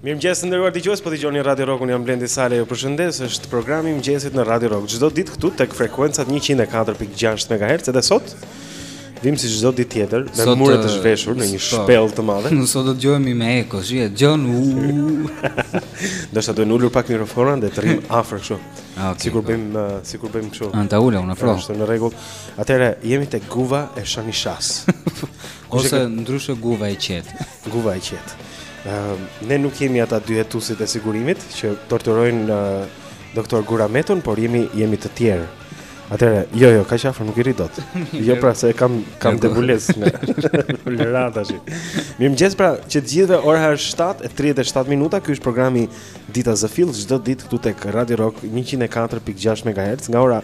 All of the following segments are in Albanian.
Mirëmëngjes të nderuar dëgjues, po dëgjoni Radio Rock, unë jam Blendi Salaj, ju përshëndes, është programi i mëngjesit në Radio Rock, çdo ditë këtu tek frekuencat 104.6 MHz, edhe sot, Vijmë si çdo ditë tjetër me sot, mure të zhveshur në një shpellë të madhe. Ne sot do të dëgjohemi me eko, si e dëgjon u. Do të duhet ulur pak mikrofonin dhe të rrim afër kështu. Ah, okay, sikur po. bëjmë uh, sikur bëjmë kështu. An ta ulëm afro. Është në rregull. Atëherë jemi te Guva e Shanishas. Ose ndryshe Guva e Qet. Guva e Qet. Ëm ehm, ne nuk jemi ata dy hetuesit e sigurimit që torturojnë uh, doktor Gurametun, por jemi jemi të tjerë. Atëre, jo, jo, kaq afër nuk i rri dot. Jo pra se kam kam debulesë me. Lëre tashi. Mirëmëngjes pra, që të gjithëve ora është 7:37 minuta. Ky është programi Dita zë fill çdo ditë këtu tek Radio Rock 104.6 MHz nga ora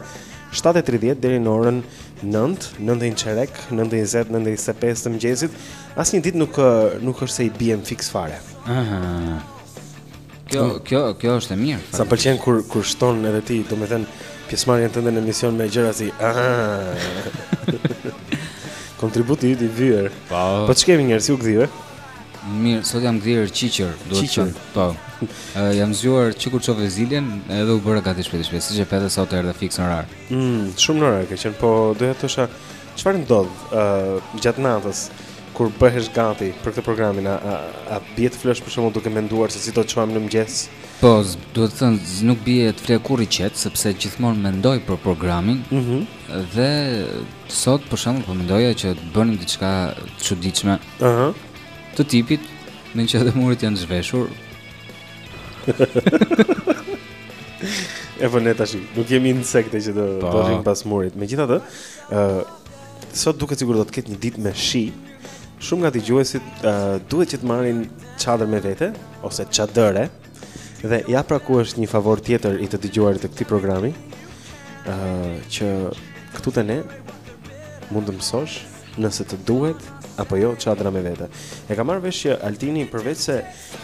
7:30 deri në orën 9, 9 e çerek, 9:20, 9:25 të mëngjesit. Asnjë ditë nuk nuk është se i biem fiks fare. Aha. Kjo kjo kjo është e mirë. Sa më pëlqen kur kur shton edhe ti, domethënë pjesëmarrjen tënde në emision me gjëra si kontributi i vyer. Po. Po ç'kemi ndryshe, si u gdhive? Mirë, sot jam gdhirë qiqër, duhet thënë. Po. Uh, jam zgjuar që kur çove zilen, edhe u bëra gati shpejt shpejt, siç e pe, sot erdha fiks në orar. Mm, shumë në orar, ke qenë, po doja të thosha Çfarë ndodh ë uh, gjatë natës kur bëhesh gati për këtë programin? A, a, a bie të flesh për shembull duke menduar se si do të çohemi në mëngjes? Po, duhet thënë nuk bie të fle kurrë i qetë sepse gjithmonë mendoj për programin. Mhm. Mm dhe sot për shembull po mendoja që të bënim diçka të çuditshme. Ëh. Uh -huh. Të tipit, meqë edhe muret janë zhveshur. E po ne tashi, nuk jemi insekte që do po. të rrim pas murit. Megjithatë, Ë uh, sot duket sikur do të ketë një ditë me shi. Shumë nga dëgjuesit uh, duhet që të marrin çadër me vete ose çadëre. Dhe ja pra ku është një favor tjetër i të dëgjuarit të këtij programi, ë uh, që këtu te ne mund të mësosh nëse të duhet apo jo çadra me vete. E kam marrë vesh që Altini përveçse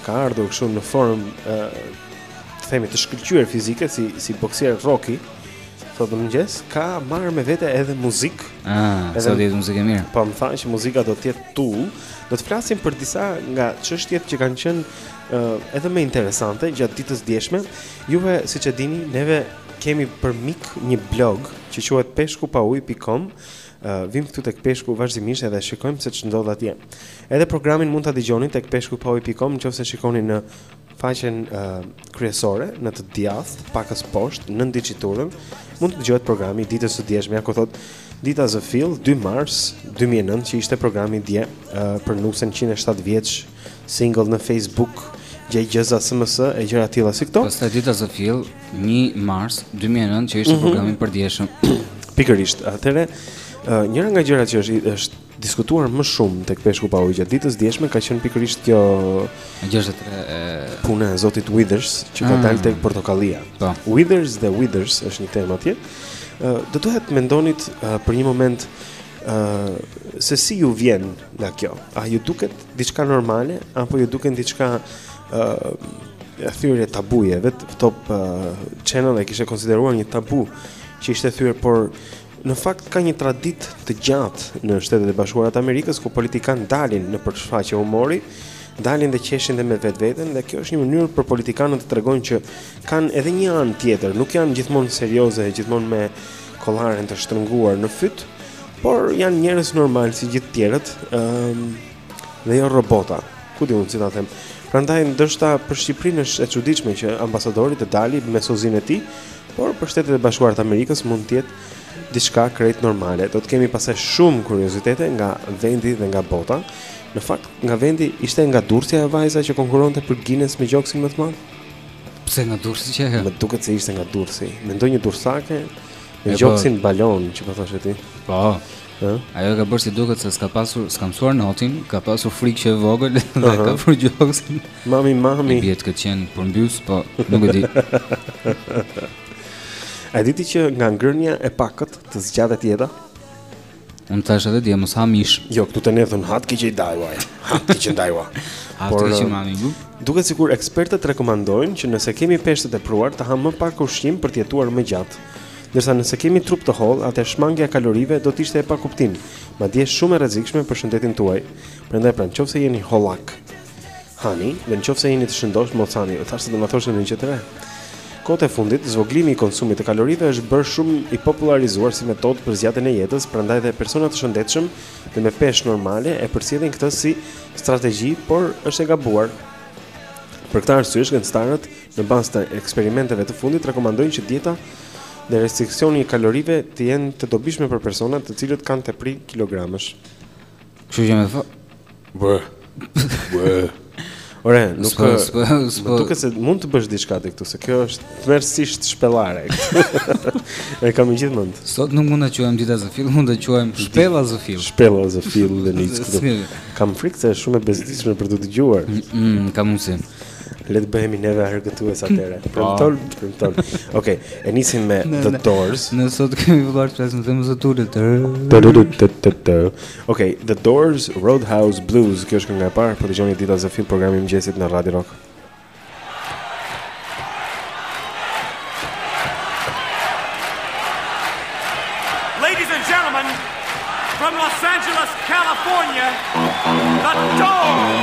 Ka ardhur kështu në formë ë të themi të shkëlqyer fizike si si boksier Rocky. Sot në mëngjes ka marrë me vete edhe muzikë. Ah, edhe sot është muzikë e mirë. Po më tha që muzika do të jetë tu. Do të flasim për disa nga çështjet që kanë qenë uh, edhe më interesante gjatë ditës së djeshme. Juve siç e dini, neve kemi për mik një blog që quhet peshkupauje.com Vim këtu tek peshku vazhdimisht edhe shikojmë se ç'ndodh atje. Edhe programin mund ta dëgjoni tek peshkupauje.com qoftë se shikoni në faqen uh, kryesore në të djathtë, pakës poshtë nën diçiturën, mund të dëgjohet programi i ditës së djeshme, ja ku thot Dita zë fill 2 mars 2009 që ishte programi dje uh, për nusën 107 vjeç Single në Facebook, gjej gjëza SMS e gjëra të tilla si këto. Pastaj dita zë fill 1 mars 2009 që ishte mm -hmm. programi i pardjeshëm. Pikërisht, atëre njëra nga gjërat që është është diskutuar më shumë tek peshku pa ujë gjatë ditës djeshme ka qenë pikërisht kjo 63 e puna e zotit Withers që ka ah. dalë tek portokallia. Po. Withers dhe Withers është një temë atje. Do të mendonit për një moment Ë uh, se si ju vjen nga kjo? A ju duket diçka normale apo ju duken diçka ë uh, thyrje tabuje? Vet Top uh, Channel e kishte konsideruar një tabu që ishte thyer, por në fakt ka një traditë të gjatë në Shtetet e Bashkuara të Amerikës ku politikanë dalin nëpër shfaqje humori dalin dhe qeshin dhe me vetveten dhe kjo është një mënyrë për politikanët të tregojnë që kanë edhe një anë tjetër, nuk janë gjithmonë serioze, gjithmonë me kollaren të shtrënguar në fyt, por janë njerëz normal si gjithë tjerët, ëm ehm, um, dhe jo robota. Ku di un si ta them. Prandaj ndoshta për Shqipërinë është e çuditshme që ambasadori të dalë me sozinë e tij, por për Shtetet e Bashkuara të Amerikës mund të jetë diçka krejt normale. Do të kemi pastaj shumë kuriozitete nga vendi dhe nga bota. Në fakt, nga vendi ishte nga Durrësi ajo vajza që konkuronte për Guinness me gjoksin më të madh. Pse nga Durrësi që e? Më duket se ishte nga Durrësi. Mendoj një Durrsake me po. gjoksin balon, që po thoshe ti. Po. Ë? Ajo ka bërë si duket se s'ka pasur, s'ka mësuar notin, ka pasur frikë që e vogël dhe uh -huh. ka fry gjoksin. Mami, mami. Bie të ketë qenë përmbys, po nuk e di. A di ti që nga ngrënia e pakët të zgjatet jeta? Unë t'thashë edhe dje mos ha mish. Jo, këtu të ne thon hat keq i dajua. Hat keq i dajua. Por keq mami bu. Duket sikur ekspertët rekomandojnë që nëse kemi peshë të tepruar të hamë më pak ushqim për të jetuar më gjatë. Ndërsa nëse kemi trup të hollë, athere shmangia e kalorive do të ishte e pakuptim, madje shumë e rrezikshme për shëndetin tuaj. Prandaj pra, në qoftë se jeni hollak, Hani, dhe në qoftë se jeni të shëndosh, mos hani, dhe thashtë të më thoshtë në një qëtëre. Kohët e fundit, zvoglimi i konsumit të kalorive është bërë shumë i popularizuar si metod për zgjatjen e jetës, prandaj dhe persona të shëndetshëm dhe me pesh normale e përzgjedhin këtë si strategi, por është e gabuar. Për këtë arsye, shkencëtarët në bazë të eksperimenteve të fundit rekomandojnë që dieta dhe restriksioni i kalorive të jenë të dobishme për personat të cilët kanë tepri kilogramësh. Kështu që më thotë Bë. Bë. Ore, nuk po po duket se mund të bësh diçka ti këtu se kjo është tmerrsisht shpellare. e kam me gjithë mend. Sot nuk mund ta quajmë Dita Zë Fill, mund ta quajmë shpella zë fill. Shpella zë fill dhe nis këtu. Kam frikë se është shumë e bezdisshme për të dëgjuar. Mm, kam mundësi. Le të bëhemi neve herë këtu e sa tëre. Po. Premton, premton. Okej, e nisim me The Doors. Ne sot kemi vëllar të flasim me zë të ulët. Ok, The Doors, Roadhouse Blues, kjo është kënga e parë, po dëgjoni Dita Zë Fill programin e mëngjesit në Radio Rock. Ladies and gentlemen, from Los Angeles, California, The Doors.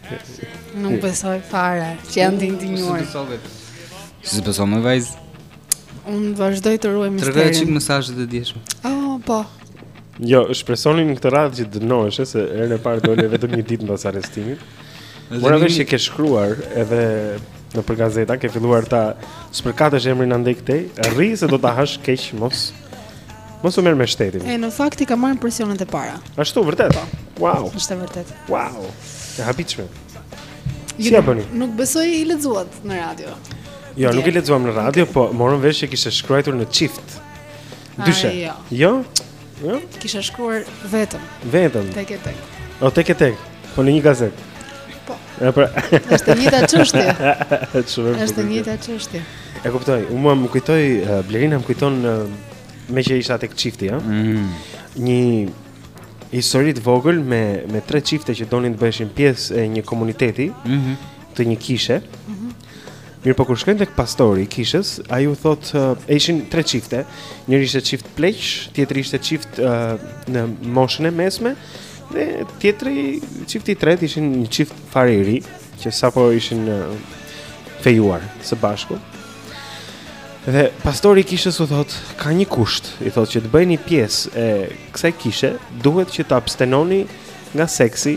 Nuk besoj fare që janë të indinjuar. Si s'e beson moj vajzë? Unë vazhdoj të ruaj misterin. Tregoji çik mesazhet e djeshme. Oh, po. Jo, shpresojmë këtë radhë që të dënohesh se herën e parë dole vetëm një ditë mbas arrestimit. Por ajo që ke shkruar edhe nëpër gazeta ke filluar ta spërkatësh emrin andej-këtej, rri se do ta hash keq mos. Mos u merr me shtetin. E në fakt i ka marrë presionet e para. Ashtu vërtet. Po. Wow. Ashtu vërtet. Wow. E habitshme. Si ia bëni? Nuk besoj i lexuat në radio. Jo, nuk i lexuam në radio, po morëm vesh që kishe shkruar në çift. Dyshe. Jo. jo. Jo? Kisha shkruar vetëm. Vetëm. Tek e tek. O tek e tek. Po në një gazetë. Po. Pra. Është e njëjta çështje. Është e njëjta çështje. E kuptoj. U, mua më kujtoi uh, Blerina më kujton uh, meqë isha tek çifti, ëh. Mm. Një histori të vogël me me tre çifte që donin të bëheshin pjesë e një komuniteti, ëh, mm -hmm. të një kishe. Ëh. Mm -hmm. Mirëpo kur shkojnë tek pastori i kishës, ai u thotë uh, e ishin tre çifte. Njëri ishte çift pleqsh, tjetri ishte çift uh, në moshën e mesme dhe tjetri çifti i tretë ishin një çift fare i ri që sapo ishin fejuar së bashku. Dhe pastori i kishës u thotë, ka një kusht, i thotë, që të bëheni pjesë e kësaj kishe, duhet që të abstenoni nga seksi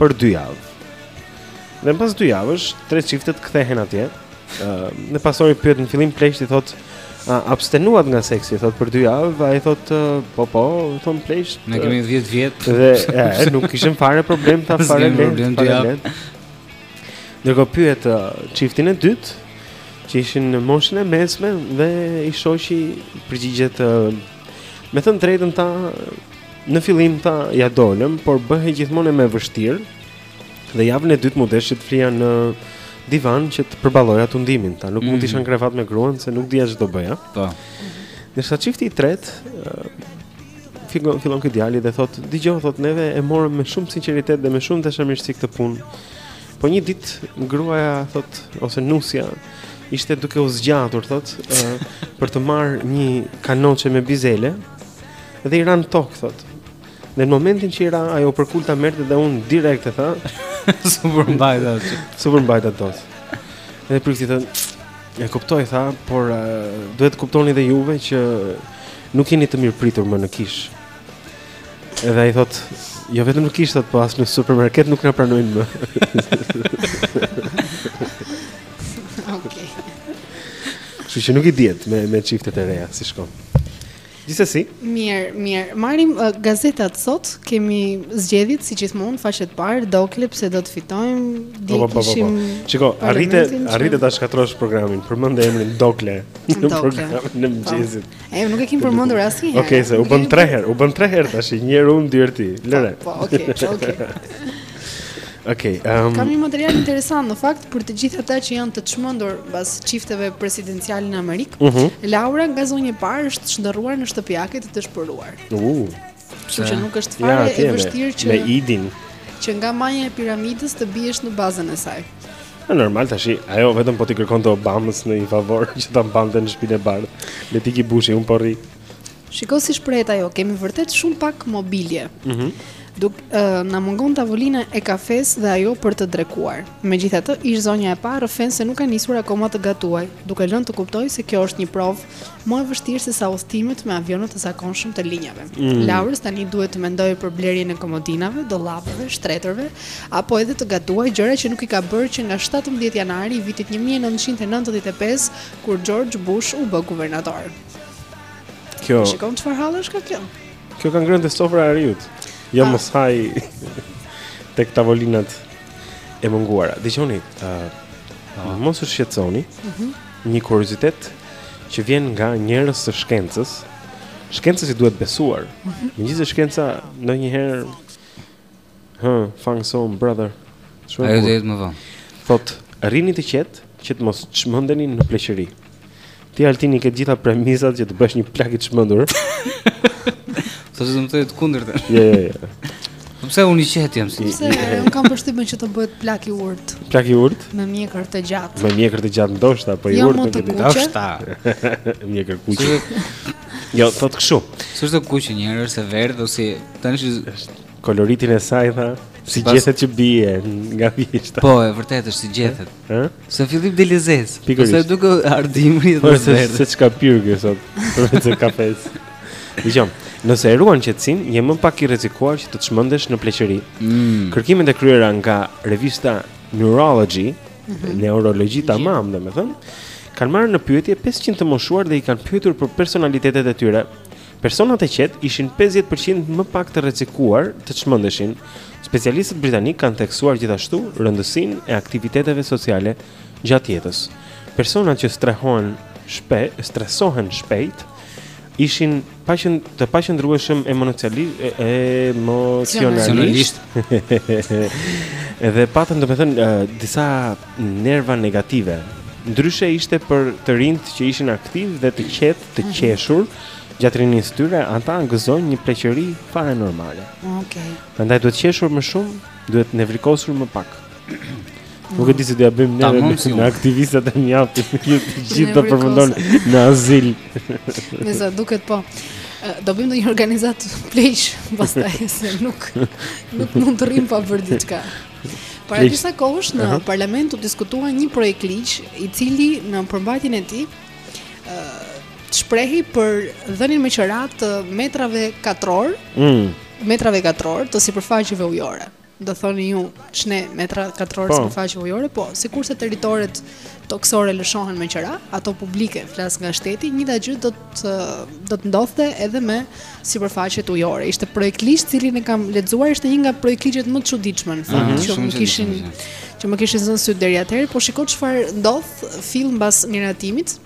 për dy javë. Dhe pas dy javësh, tre çiftet kthehen atje, Dhe pastori pyet në fillim pleqtë, i thotë abstenuat nga seksi thotë për 2 javë, ai thotë po po, thonë pleqtë. Ne kemi 10 vjet. Dhe e, nuk kishim fare problem, tha, fare le. Problem dy javë. Ndërkohë pyet çiftin e dytë që ishin në moshën e mesme dhe i shoqi përgjigjet me thënë të drejtën, tha, në fillim, tha, ia dolëm, por bëhej gjithmonë më vështirë. Dhe javën e dytë m'u desh të flija në divan që të përballoja tundimin. Ta nuk mm. mund të isha në krevat me gruan se nuk dija ç'do bëja. Po. Ndërsa çifti i tretë fillon fillon ky djali dhe thot dëgjo thot neve e morëm me shumë sinqeritet dhe me shumë dashamirësi këtë punë. Po një ditë gruaja thot ose nusja ishte duke u zgjatur thot uh, për të marrë një kanoçe me bizele dhe i ra n'tok thot. Në momentin që i ra ajo përkul ta merrte dhe unë direkt e tha, s'u përmbajta. S'u përmbajta dot. Edhe prifti thot, e kuptoj tha, por uh, duhet të kuptoni dhe juve që nuk jeni të mirëpritur më në kishë. Edhe ai thot, jo vetëm në kishë thot, po as në supermarket nuk na pranojnë më. Okej. Okay. Kështu që nuk i dihet me me çiftet e reja si shkon. Gjithsesi. Mirë, mirë. Marrim uh, gazetat sot, kemi zgjedhjet si gjithmonë, faqe të parë, Dokle pse do të fitojmë, di po, po, po, kishim. Shiko, arrite arrite ta shkatërrosh programin. Përmende emrin Dokle në programin e mëngjesit. E nuk e kim përmendur asnjëherë. Okej, se u bën tre herë, u bën tre herë tash, një herë unë, dy herë ti. Lëre. Po, okay, okay. Okej, okay, um... kam një material interesant në fakt për të gjithë ata që janë të çmendur pas çifteve presidenciale në Amerikë. Uh mhm. -huh. Laura nga zonja e parë është shndërruar në shtëpiake të dëshpëruar. U. Uh, Kështu që nuk është fare ja, e vështirë që me idin që nga maja e piramidës të biesh në bazën e saj. Në normal tash, ajo vetëm po t'i kërkonte Obamës një favor që ta mbante në shpinën e bardhë. Le të iki Bushi unë po rri. Shiko si shprehet ajo, kemi vërtet shumë pak mobilje. Ëh. Mm Duk uh, na mungon tavolina e kafesë dhe ajo për të drekuar. Megjithatë, ish zonja e parë rrëfen se nuk ka nisur akoma të gatuajë, duke lënë të kuptojë se kjo është një provë më e vështirë se sa udhëtimet me avionët e zakonshëm të linjave. Mm. Laurës tani i duhet të mendojë për blerjen e komodinave, dollapeve, shtretërve, apo edhe të gatuajë gjëra që nuk i ka bërë që nga 17 janari i vitit 1995, kur George Bush u bë guvernator. Kjo. Po shikon çfarë halli është kjo? Kjo ka ngrënë te sofra e Ariut. Jo ah. mo s'ha tek tavolinat e munguara. Dëgjoni, ë uh, mos u shqetësoni. Ëh. Mhm. Një kuriozitet që vjen nga njerëz të shkencës. Shkencës i duhet besuar. Mhm. Megjithëse shkenca ndonjëherë Hë, funk soul brother. Shumë Ajo do jetë më vonë. Thot, rrini të qetë që të mos çmendeni në pleqëri. Ti Altin i ke të gjitha premisat që të bëhesh një plak i çmendur. Se do të thotë të kundërtën. Jo, jo, jo. Po pse unë i qetë jam si? Pse unë kam përshtypjen që do bëhet plak i urt. Plak i urt? Me mjekër të gjatë. Me mjekër të gjatë ndoshta, po i, jo, urt nuk e di. Ndoshta. Mjekërkuq. Jo, thot kështu. S'është kuqe njëherë, është e verdhë ose tani është koloritin e saj tha si pas... gjethet që bie nga vjeshta. Po, e vërtetë është si gjethet. Ë? Se fillim dhe lezes. Pastaj duke ardhimri dhe po, se vërtet. Se çka pir kë sot. Përveç se kafes. Dgjom, nëse e ruan qetësinë, je më pak i rrezikuar që të çmendesh në pleqëri. Mm. Kërkimet e kryera nga revista Neurology, mm -hmm. Neurologji tamam, domethënë, kanë marrë në pyetje 500 të moshuar dhe i kanë pyetur për personalitetet e tyre. Personat e qetë ishin pesëdhjetë për qind më pak të rrezikuar të çmendeshin. Specialistët britanikë kanë theksuar gjithashtu rëndësinë e aktiviteteve sociale gjatë jetës. Personat që strehohen shpejt, stresohen shpejt, ishin paqën, të paqëndrueshëm emocionalisht emocionalisht. Edhe patën domethënë disa nerva negative. Ndryshe ishte për të rinjtë që ishin aktivë dhe të qetë, të mhm. qeshur gjatë rinisë së tyre, ata gëzojnë një pleqëri fare normale. Okej. Okay. Prandaj duhet qeshur më shumë, duhet nevrikosur më pak. Nuk e di si do ia bëjmë ne me si aktivistët e Mjaft të gjithë do përfundojmë në azil. Me sa duket po. Do bëjmë ndonjë organizatë pleqsh pastaj se nuk nuk mund të rrimë pa bërë diçka. Para disa kohësh në uh -huh. parlament u diskutua një projektligj i cili në përmbajtjen e tij shprehej për dhënien me qira të metrave katror, mm. metrave katror të sipërfaqeve ujore. Do thoni ju ç'ne metra katror po. sipërfaqe ujore, po sikurse territoret tokësore lëshohen me qira, ato publike, flas nga shteti, e njëjta gjë do të do të ndodhte edhe me sipërfaqet ujore. Ishte projektligj, të cilin e kam lexuar, ishte një nga projektligjet më të çuditshme në fakt, mhm, që më kishin që më kishin zënë sytë deri atëherë, po shiko çfarë ndodh fill mbas miratimit.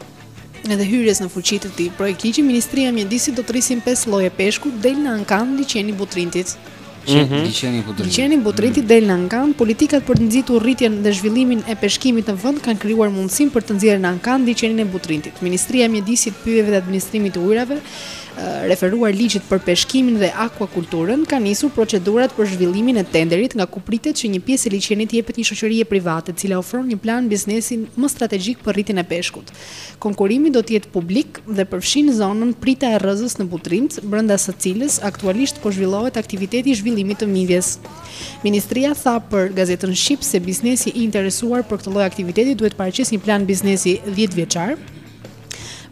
Edhe hyrjes në fuqi të këtij projektligji, Ministria e Mjedisit do të rrisin pesë lloje peshku, del në ankan liqeni i Butrintit. Mhm. Liqeni i Butrintit. Liqeni i Butrintit del në ankan, politikat për të nxitur rritjen dhe zhvillimin e peshkimit në vend kanë krijuar mundësinë për të nxjerrë në ankan liqenin e Butrintit. Ministria e Mjedisit, Pyjeve dhe Administrimit të Ujërave referuar ligjit për peshkimin dhe akuakulturën, ka nisur procedurat për zhvillimin e tenderit nga ku pritet që një pjesë e liqenit t'i jepet një shoqërie private, e cila ofron një plan biznesi më strategjik për rritjen e peshkut. Konkurrimi do të jetë publik dhe përfshin zonën Prita e Rrëzës në Butrint, brenda së cilës aktualisht po zhvillohet aktiviteti i zhvillimit të midhjes. Ministria tha për Gazetën Shqip se biznesi i interesuar për këtë lloj aktiviteti duhet të paraqesë një plan biznesi dhjetëvjeçar,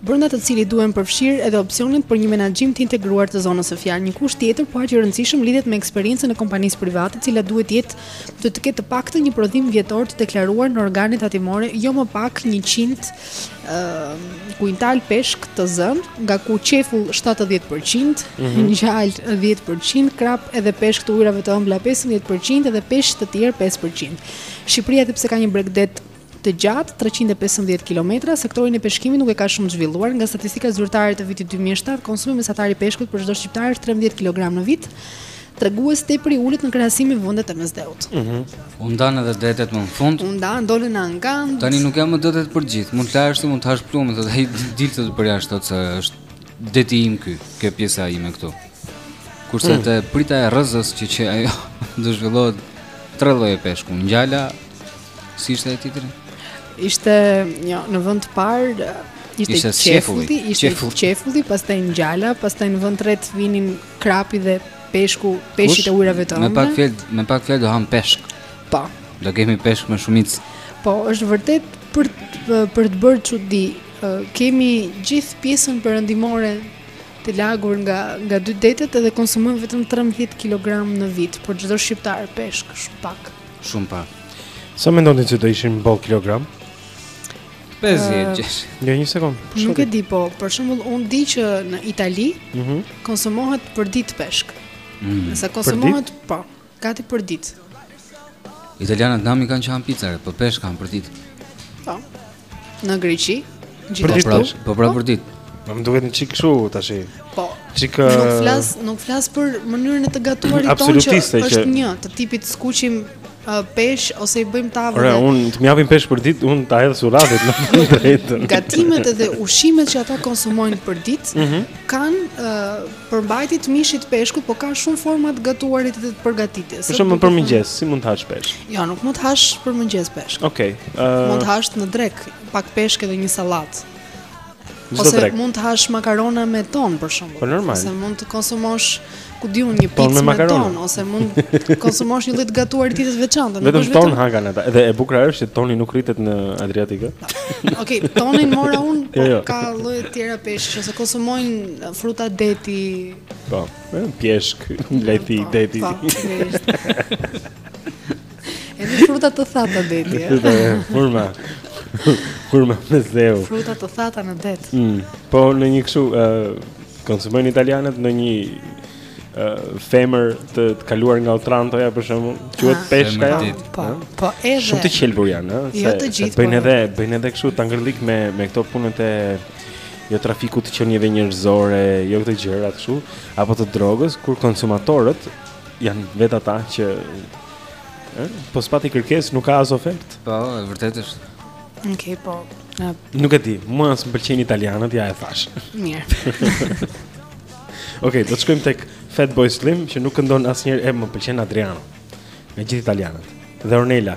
brenda të cilit duhen përfshirë edhe opsionet për një menaxhim të integruar të zonës në fjalë. Një kusht tjetër, po aq i rëndësishëm, lidhet me eksperiencën e kompanisë private, e cila duhet të jetë duhet të ketë të paktën një prodhim vjetor të deklaruar në organet tatimore, jo më pak 100 uh, kuintal peshk të zënë, nga ku qefull 70%, mm -hmm. ngjall 10%, krap edhe peshk të ujërave të ëmbla 15% edhe peshk të tjerë 5%. Shqipëria edhe pse ka një bregdet Të gjatë treqind e pesëmbëdhjetë kilometra, sektorin e peshkimit nuk e ka shumë të zhvilluar, nga statistika zyrtare të vitit dy mijë e shtatë, konsumi mesatar i peshkut për çdo shqiptar është trembëdhjetë kilogram në vit, tregues tepër i ulët në krahasim me vendet e Mesdheut. U ndanë edhe detet më në fund. U ndanë, dolën në ankand. Tani nuk janë më detet për gjithë. Mund të lahesh ti, mund të hash plumin, thotë ai, dil ti përjashta, thotë se është deti im ky, kjo pjesa ime këtu. Kurse mm. te prita e Rezës që që ajo do zhvillohet tre lloje peshku, ngjala, Si ishte i treti? Ishte një në vend të parë Ishte, ishte qefulli, ishte qefulli, qefulli pastaj ngjala, pastaj në vend të tretë vinin krapi dhe peshku, peshqit e ujrave të ëmbla. Me pak fjalë, me pak fjalë do hamë peshk. Po. Do kemi peshk me shumicë. Po, është vërtet për të, për të bërë çudi. Kemi gjithë pjesën perëndimore të lagur nga nga dy detet edhe konsumojmë vetëm 13 kg në vit, për çdo shqiptar peshk shumë pak. Shumë pak. Sa mendoni se do ishin boll kilogram? 50, 60. Një një sekondë. Po nuk e di po, për shembull unë di që në Itali mm -hmm. konsumohet për ditë peshk. Mm. Nëse konsumohet po, gati për ditë. Italianët namin kanë që hanë pica, po peshk hanë për ditë. Po. Në Greqi, gjithashtu. Po pra, po pra për ditë. Po më duket një çik kështu tash. Po. Çik nuk flas, nuk flas për mënyrën e të gatuarit tonë që është një të tipit skuqim peshk ose i bëjmë tavë. Ore, unë të më japin peshk për ditë, unë ta hedh surratit, në fund, drejt. Gatimet edhe ushqimet që ata konsumojnë për ditë mm -hmm. kanë Përmbajtje të mishit peshkut, po kanë shumë forma të gatuarit dhe të përgatitjes. Për shembull për mëngjes, si mund të hash peshk? Jo, nuk mund të hash për mëngjes peshk. Okej. Okay, uh... Mund të hash në drekë, pak peshk edhe një sallatë. Ose drekë. mund të hash makarona me ton për shembull. Po normal. Ose mund të konsumosh ku di unë një picë me, me ton ose mund të konsumosh një lloj të gatuari të të veçantë. Vetëm ton hankan ata. Dhe e bukura është që toni nuk rritet në Adriatik. Okej, okay, tonin mora unë, jo, po jo. ka lloje të tjera peshq që s'i konsumojnë Fruta deti. Po, peshk, deti, po, deti. Po, Edhe fruta të thata deti. Hurma. Hurma e zezë. Fruta të thata në det. Mm, po ndonjë kështu, ë konsumojnë italianët ndonjë femër të, të kaluar nga Otrantoja për shembull, quhet ah, peshka. Po, po edhe. Shumë të qelbur janë, ëh. Jo të gjithë. Bëjnë po edhe, bëjnë edhe kështu tangërlik me me këto punët e jo trafikut të qenieve njerëzore, jo këto gjëra kështu, apo të drogës, kur konsumatorët janë vetë ata që ë, po s'pati kërkesë nuk ka as ofertë. Po, e vërtetë është. Okej, okay, po. Uh, nuk e di, mua s'më pëlqejnë italianët, ja e thashë. Mirë. Okej, okay, do të shkojmë tek Fatboy Slim që nuk këndon asnjëherë e më pëlqen Adriano. Me gjithë italianët. Dhe Ornella,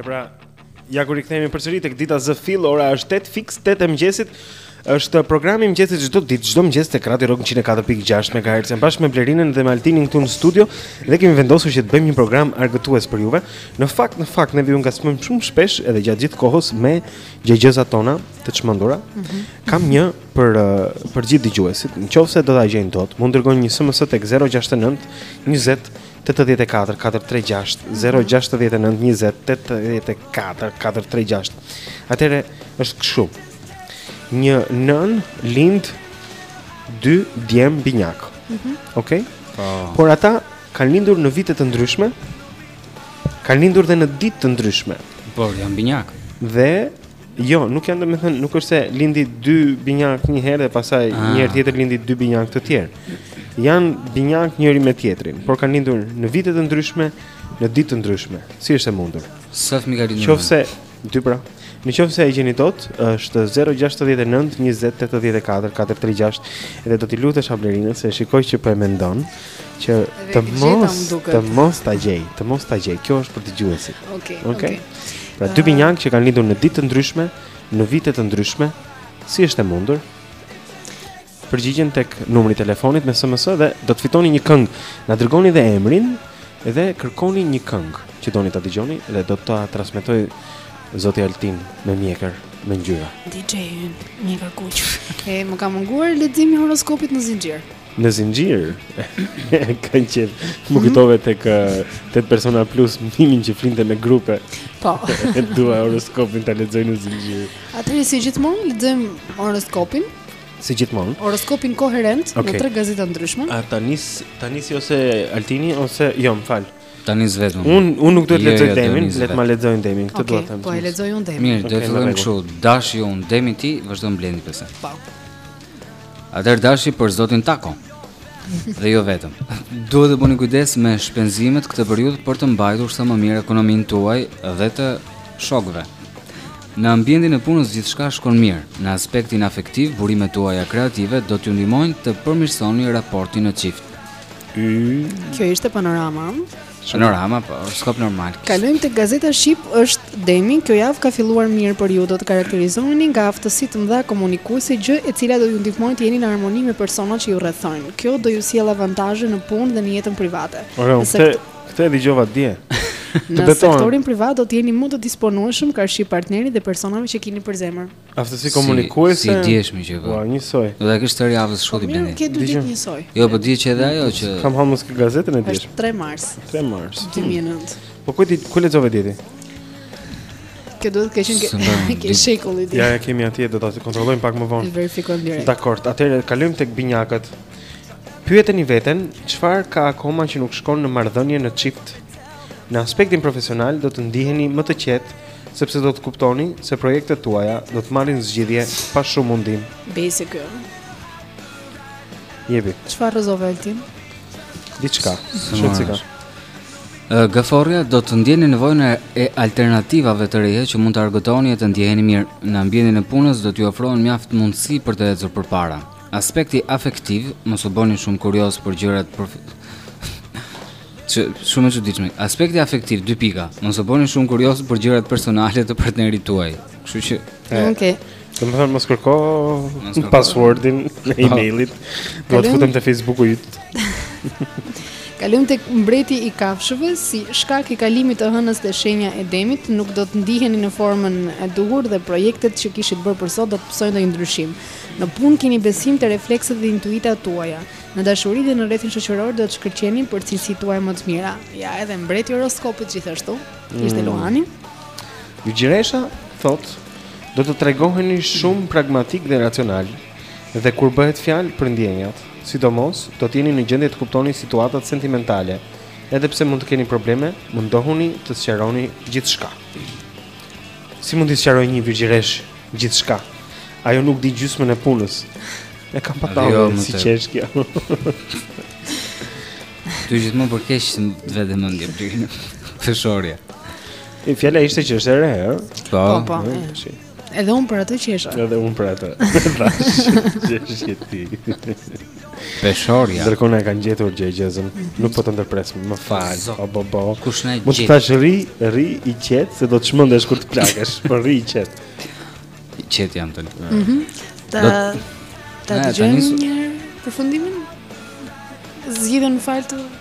E pra, ja kur i kthehemi përsëri tek dita zë fill, ora është 8 fix 8 e mëngjesit. Është programi i mëngjesit çdo ditë, çdo mëngjes tek Radio Rock 104.6 MHz. Jam bashkë me Blerinën dhe me Altinin këtu në studio dhe kemi vendosur që të bëjmë një program argëtues për juve. Në fakt, në fakt ne vijmë ngacmojmë shumë shpesh edhe gjatë gjithë kohës me gjëgjëzat tona të çmendura. Mm -hmm. Kam një për për gjithë dëgjuesit. Në qoftë se do ta gjejnë dot, mund të dërgojnë një SMS tek 069 20 84 436 069 20 84 436. Atëherë është kështu. Një nënë lind dy djem binjakë. Mm -hmm. Okej. Okay? Oh. Por ata kanë lindur në vite të ndryshme. Kanë lindur dhe në ditë të ndryshme. Por janë binjakë. Dhe Jo, nuk janë domethënë, nuk është se lindi dy binjakë një herë dhe pastaj ah, një herë tjetër lindi dy binjakë të tjerë. Janë binjakë njëri me tjetrin, por kanë lindur në vite të ndryshme, në ditë të ndryshme. Si është e mundur? Sa fëmijë ka lindur? Po se dy pra. Në qoftë se e gjeni dot, është 069 20 84 436 dhe do t'i lutesha Blerinës se shikoj që po e mendon. Ëh, që të mos të mos ta gjejë, të mos ta gjejë. Kjo është për dëgjuesit. Okej. Okay, Okej. Okay. Okay. Pra dy binjakë që kanë lindur në ditë të ndryshme, në vite të ndryshme, si është e mundur? Përgjigjen tek numri i telefonit me SMS dhe do të fitoni një këngë. Na dërgoni dhe emrin dhe kërkoni një këngë që doni ta dëgjoni dhe do ta transmetojë zoti Altin me mjekër me ngjyra. DJ ynë kuq. E më ka munguar leximi i horoskopit në zinxhir. Në zinxhir. Kan qenë. Më kujtove tek tet persona plus mimin që flinte me grupe. Po. E dua horoskopin ta lexoj në zinxhir. Atëherë si gjithmonë lexojmë horoskopin. Si gjithmonë. Horoskopin koherent okay. në tre gazeta ndryshme. A tani tani ti ose Altini ose jo, më fal. Tani vetëm. Un un nuk duhet të lexoj demin, le të ma lexojnë demin, këtë okay, dua të them. Po e lexoj un demin. Mirë, do të them kështu, dashi un demin ti, vazhdon Blendi pse. Po. Atëherë dashi për zotin Tako. Dhe jo vetëm. Duhet të bëni kujdes me shpenzimet këtë periudhë për të mbajtur sa më mirë ekonominë tuaj dhe të shokëve. Në ambientin e punës gjithçka shkon mirë. Në aspektin afektiv, burimet tuaja kreative do t'ju ndihmojnë të përmirësoni raportin në çift. Kjo ishte panorama. Panorama, po, skop normal. Kalojmë te gazeta Shqip është demi, kjo javë ka filluar mirë për ju, do të karakterizoheni nga aftësi të mëdha komunikuese gjë e cila do ju ndihmojë të jeni në harmoni me personat që ju rrethojnë. Kjo do ju sjell avantazhe në punë dhe në jetën private. Ora, këtë këtë e dëgjova dje. Në sektorin privat do të jeni më të disponueshëm karshi partnerit dhe personave që kini për zemër. Aftësi komunikuese. Si, si dje shih më që ka. Po, njësoj. Do ta kesh tërë javën shkoti po, Blendi. Ke dy ditë njësoj. Jo, po dihet që edhe ajo që kam hamë sk gazetën e dish. 3 mars. 3 mars. 2009. Po ku ti ku lexove dje ti? Kë do të keshim ke Shekulli ditë. Ja, kemi atje do ta kontrollojmë pak më vonë. Verifikojmë direkt. Dakord, atëherë kalojmë tek binjakët. Pyeteni veten, çfarë ka akoma që nuk shkon në marrëdhënie në çift? Në aspektin profesional do të ndiheni më të qetë sepse do të kuptoni se projektet tuaja do të marrin zgjidhje pa shumë mundim. Basic girl. Jebi. Çfarë rrëzove Altin? Diçka. Shumë Gaforrja do të ndjeni nevojën e alternativave të reja që mund të argëtoni e të ndjeheni mirë. Në ambientin e punës do t'ju ofrohen mjaft mundësi për të ecur përpara. Aspekti afektiv, mos u bëni shumë kurioz për gjërat për Që, shumë e çuditshme. Aspekti afektiv, dy pika. Mos u bëni shumë kurioz për gjërat personale të partnerit tuaj. Kështu që, Okej. Okay. Domethënë, mos kërko passwordin e po. e-mailit. Do të futem te Facebooku yt. Kalojmë tek mbreti i kafshëve si shkak i kalimit të hënës te shenja e demit, nuk do të ndiheni në formën e duhur dhe projektet që kishit bërë për sot do të pësojnë ndonjë ndryshim. Në punë keni besim te reflekset dhe intuita tuaja. Në dashuri dhe në rrethin shoqëror do të shkëlqeni për cilësitë tuaja më të mira. Ja, edhe mbreti i horoskopit gjithashtu ishte mm. Luani. Virgjëresha thot, do të tregoheni shumë pragmatik dhe racional dhe kur bëhet fjalë për ndjenjat, sidomos do të jeni në gjendje të kuptoni situatat sentimentale. Edhe pse mund të keni probleme, mundohuni të sqaroni gjithçka. Si mund të sqarojë një virgjëresh Gjithçka. Ajo nuk di gjysmën e punës. E kam patur si qesh kjo. Ti gjithmonë për keq të vete mendja Bleri. Peshorja. E fjala ishte që është e re, ëh? Po, po. po. Edhe un për atë qesha. Edhe un për atë. Tash, qesh ti. Peshorja. Ndërkohë na e kanë gjetur gjegjezën. Nuk po të ndërpresim, më fal. O bo bo. Kush na e gjeti? Unë të thash rri, rri i qet se do të çmendesh kur të plakesh, por rri i qet. I qet jam tani. Mhm. Do ta dëgjojmë një herë përfundimin. Zgjidhjen më fal të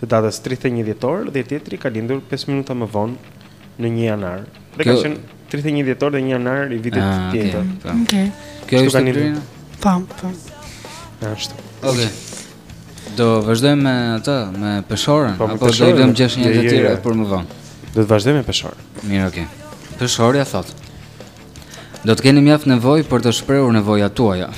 të datës 31 dhjetor dhe tjetri ka lindur 5 minuta më vonë në 1 janar. Dhe ka qenë 31 dhjetor dhe 1 janar i vitit ah, tjetër. Po. Okej. Kjo është e dyta. Po, po. Ashtu. Okej. Do vazhdojmë me atë, me peshorën, po, apo do i lëmë gjithë këto të tjera për më vonë? Do të vazhdojmë me peshorën. Mirë, okej. Peshorja thotë. Do të keni mjaft nevojë për të shprehur nevojat tuaja.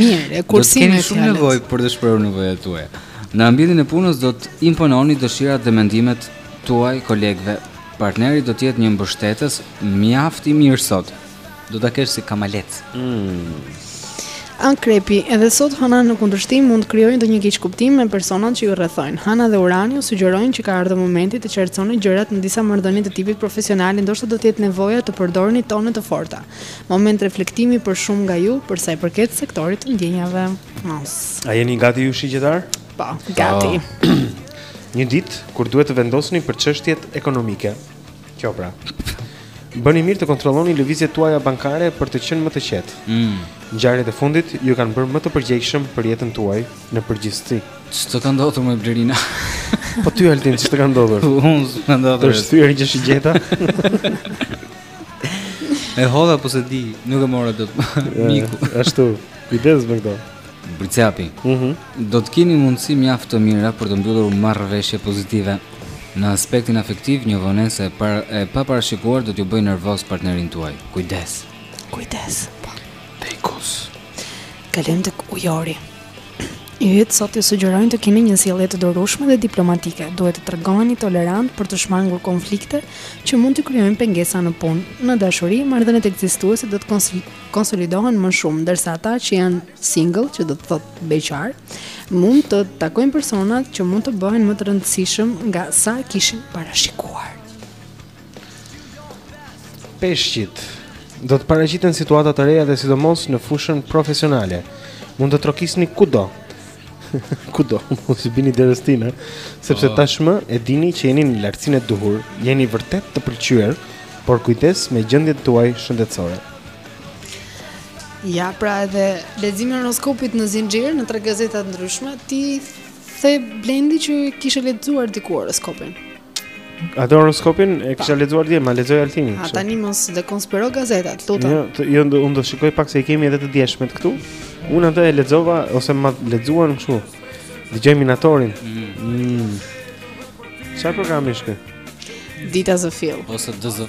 Mirë, kursim do të keni shumë nevojë për të shprehur nevojat tuaja. Në ambientin e punës do të impononi dëshirat dhe mendimet tuaj kolegëve. Partneri do të jetë një mbështetës mjaft i mirë sot. Do ta kesh si kamalec. Mm. Akrepi, edhe sot hëna në kundërshtim mund të krijojë ndonjë keqkuptim me personat që ju rrethojnë. Hëna dhe Urani u sugjerojnë që ka ardhur momenti të qartësoni gjërat në disa marrëdhënie të tipit profesional e ndoshta do të jetë nevoja të përdorni tone të forta. Moment reflektimi për shumë nga ju për sa i përket sektorit të ndjenjave. Mos. A jeni gati ju shigjetar? Po, gati. Një ditë kur duhet të vendosni për çështjet ekonomike, Kjo pra. Bëni mirë të kontrolloni lëvizjet tuaja bankare për të qenë më të qetë. Mm. Ngjarjet e fundit ju kanë bërë më të përgjegjshëm për jetën tuaj në përgjithësi. Ç'të ka ndodhur moj Blerina? Po ty Altin ç'të ka ndodhur? Unë s'më ka ndodhur. Të shtyrë që shi gjeta. e hodha po se di, nuk e mora dot. Miku, ashtu. Kujdes me këto. Bricjapi, Do të keni mundësi mjaft të mira për të mbyllur marrëveshje pozitive. Në aspektin afektiv, një vonesë e paparashikuar do t'ju bëjë nervoz partnerin tuaj. Kujdes. Kujdes. Po. Tejkus. Kalojmë tek ujori. Yjet sot ju sugjerojnë të keni një sjellje të durueshme dhe diplomatike. Duhet të tregoheni tolerant për të shmangur konflikte që mund të krijojnë pengesa në punë, në dashuri, marrëdhëniet ekzistuese do të konsolidohen më shumë, ndërsa ata që janë single, që do të thotë beqar, mund të takojnë personat që mund të bëhen më të rëndësishëm nga sa kishin parashikuar. Peshqit do të paraqiten situata të reja dhe sidomos në fushën profesionale. Mund të trokisni kudo. kudo, mund t'i bini derës tinë, sepse oh. tashmë e dini që jeni në lartësinë e duhur, jeni vërtet të pëlqyer, por kujdes me gjendjen tuaj shëndetësore. Ja, pra edhe leximi i horoskopit në zinxhir në tre gazeta të ndryshme, ti the Blendi që kishe lexuar diku horoskopin. Atë horoskopin e kisha lexuar dje, ma lexoi Altini. Ha tani mos dekonspiro gazetat, lutem. Jo, të, jo unë do shikoj pak nëse i kemi edhe të djeshmet këtu. Unë atë e lexova ose ma lexuan kështu. Dëgjoj minatorin. Mm. Mm. Çfarë programi është ky? Dita zë fill. Ose dëzë.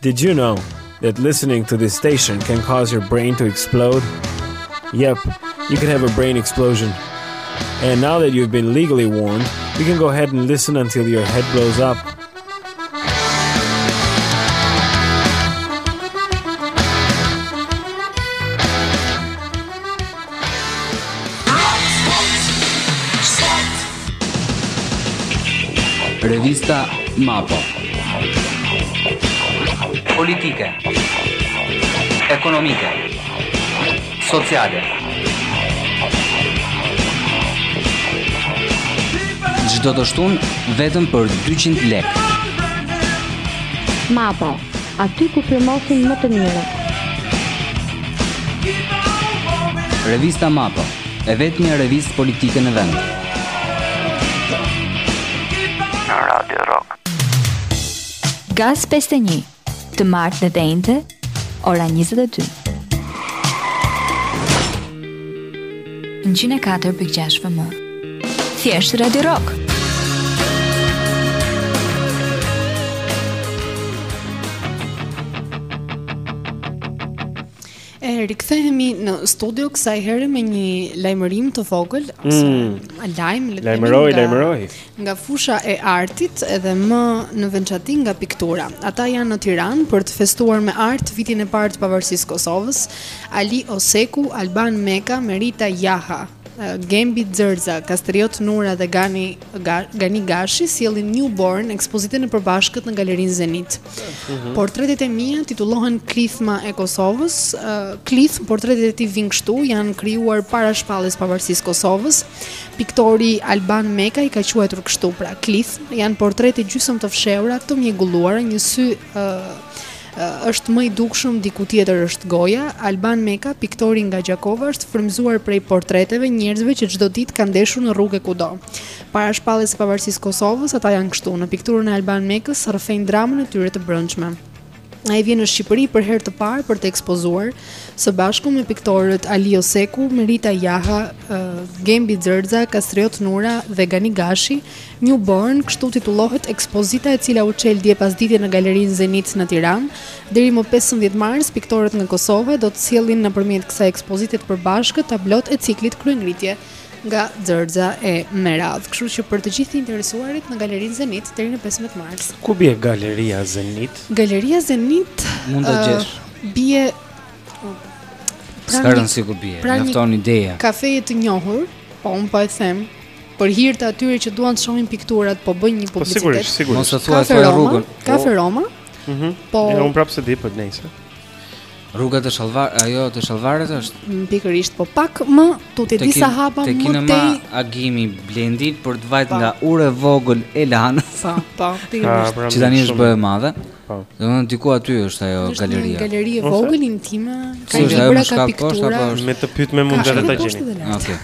Did you know that listening to this station can cause your brain to explode? Yep, you can have a brain explosion. And now that you've been legally warned, you can go ahead and listen until your head blows up. Revista Mapo Politike Ekonomike Sociale Çdo të shtunë vetëm për 200 lek Mapo Aty ku firmosin më të mirët. Revista Mapo, e vetmja revistë politike në vend. Në Radio Rock. Gaz 51, të martë dhe të enjte, ora 22. 104.6 FM. Thjesht Radio Rock. E rikthehemi në studio kësaj herë me një lajmërim të vogël, mm. lajm le të themi. Lajmëroj, lajmëroj. nga fusha e artit edhe më në veçanti nga piktura. Ata janë në Tiranë për të festuar me art vitin e parë të pavarësisë së Kosovës. Ali Oseku, Alban Meka, Merita Jaha, Gembi Xërza, Kastriot Nura dhe Gani Gani Gashi sjellin Newborn, ekspozitën e përbashkët në Galerinë Zenit. Mhm. Portretet e mia titullohen Klithma e Kosovës. Klith, portretet e tij vijnë kështu, janë krijuar para shpalljes së pavarësisë së Kosovës. Piktori Alban Meka i ka quajtur kështu, pra klithmë, janë portrete gjysëm të fshehura, të mjegulluara, një sy ë është më i dukshëm diku tjetër është goja. Alban Meka, piktori nga Gjakova, është frymzuar prej portreteve të njerëzve që çdo ditë ka ndeshur në rrugë e kudo. Para shpalljes së pavarësisë së Kosovës, ata janë kështu. Në pikturën e Alban Mekës rrëfejnë dramën e tyre të brendshme. Ai vjen në Shqipëri për herë të parë për të ekspozuar së bashku me piktorët Ali Oseku, Merita Jaha, Gembi Xërza, Kastriot Nura dhe Gani Gashi, New Born, kështu titullohet ekspozita e cila u çel dje pasdite në galerinë Zenit në Tiranë. Deri më 15 mars, piktorët nga Kosova do të sjellin nëpërmjet kësaj ekspozite të përbashkët tablotë e ciklit Kryengritje. nga Xërxa e me radhë, kështu që për të gjithë të interesuarit në Galerinë Zenit deri në 15 mars. Ku bie Galeria Zenit? Galeria Zenit mund ta gjesh. Uh, bie Pra s'ka rënë si ku bie, pra njofton ideja Kafeje të njohur, po unë po e them Për hir të atyre që duan të shohin pikturat Po bëjmë një publicitet Po sigurisht, sigurisht Mos të thua e thua rrugën Kafe Roma mm -hmm. Po E unë prapë se di për po nejse Rruga te Shallvaret, ajo te Shallvaret është? Mm, pikërisht, po pak më tutje te disa hapa më tej. Te kinema Agimi Blendi për të vajt nga ura e vogël e Lanës. Po, po, pikërisht. Pra, Që tani është bërë e madhe. Po. Domethënë diku aty është ajo është galeria. Është galeri e vogël intime, ka dhe libra ka piktura. Apo është me të pyetme mund ta gjeni. Okej.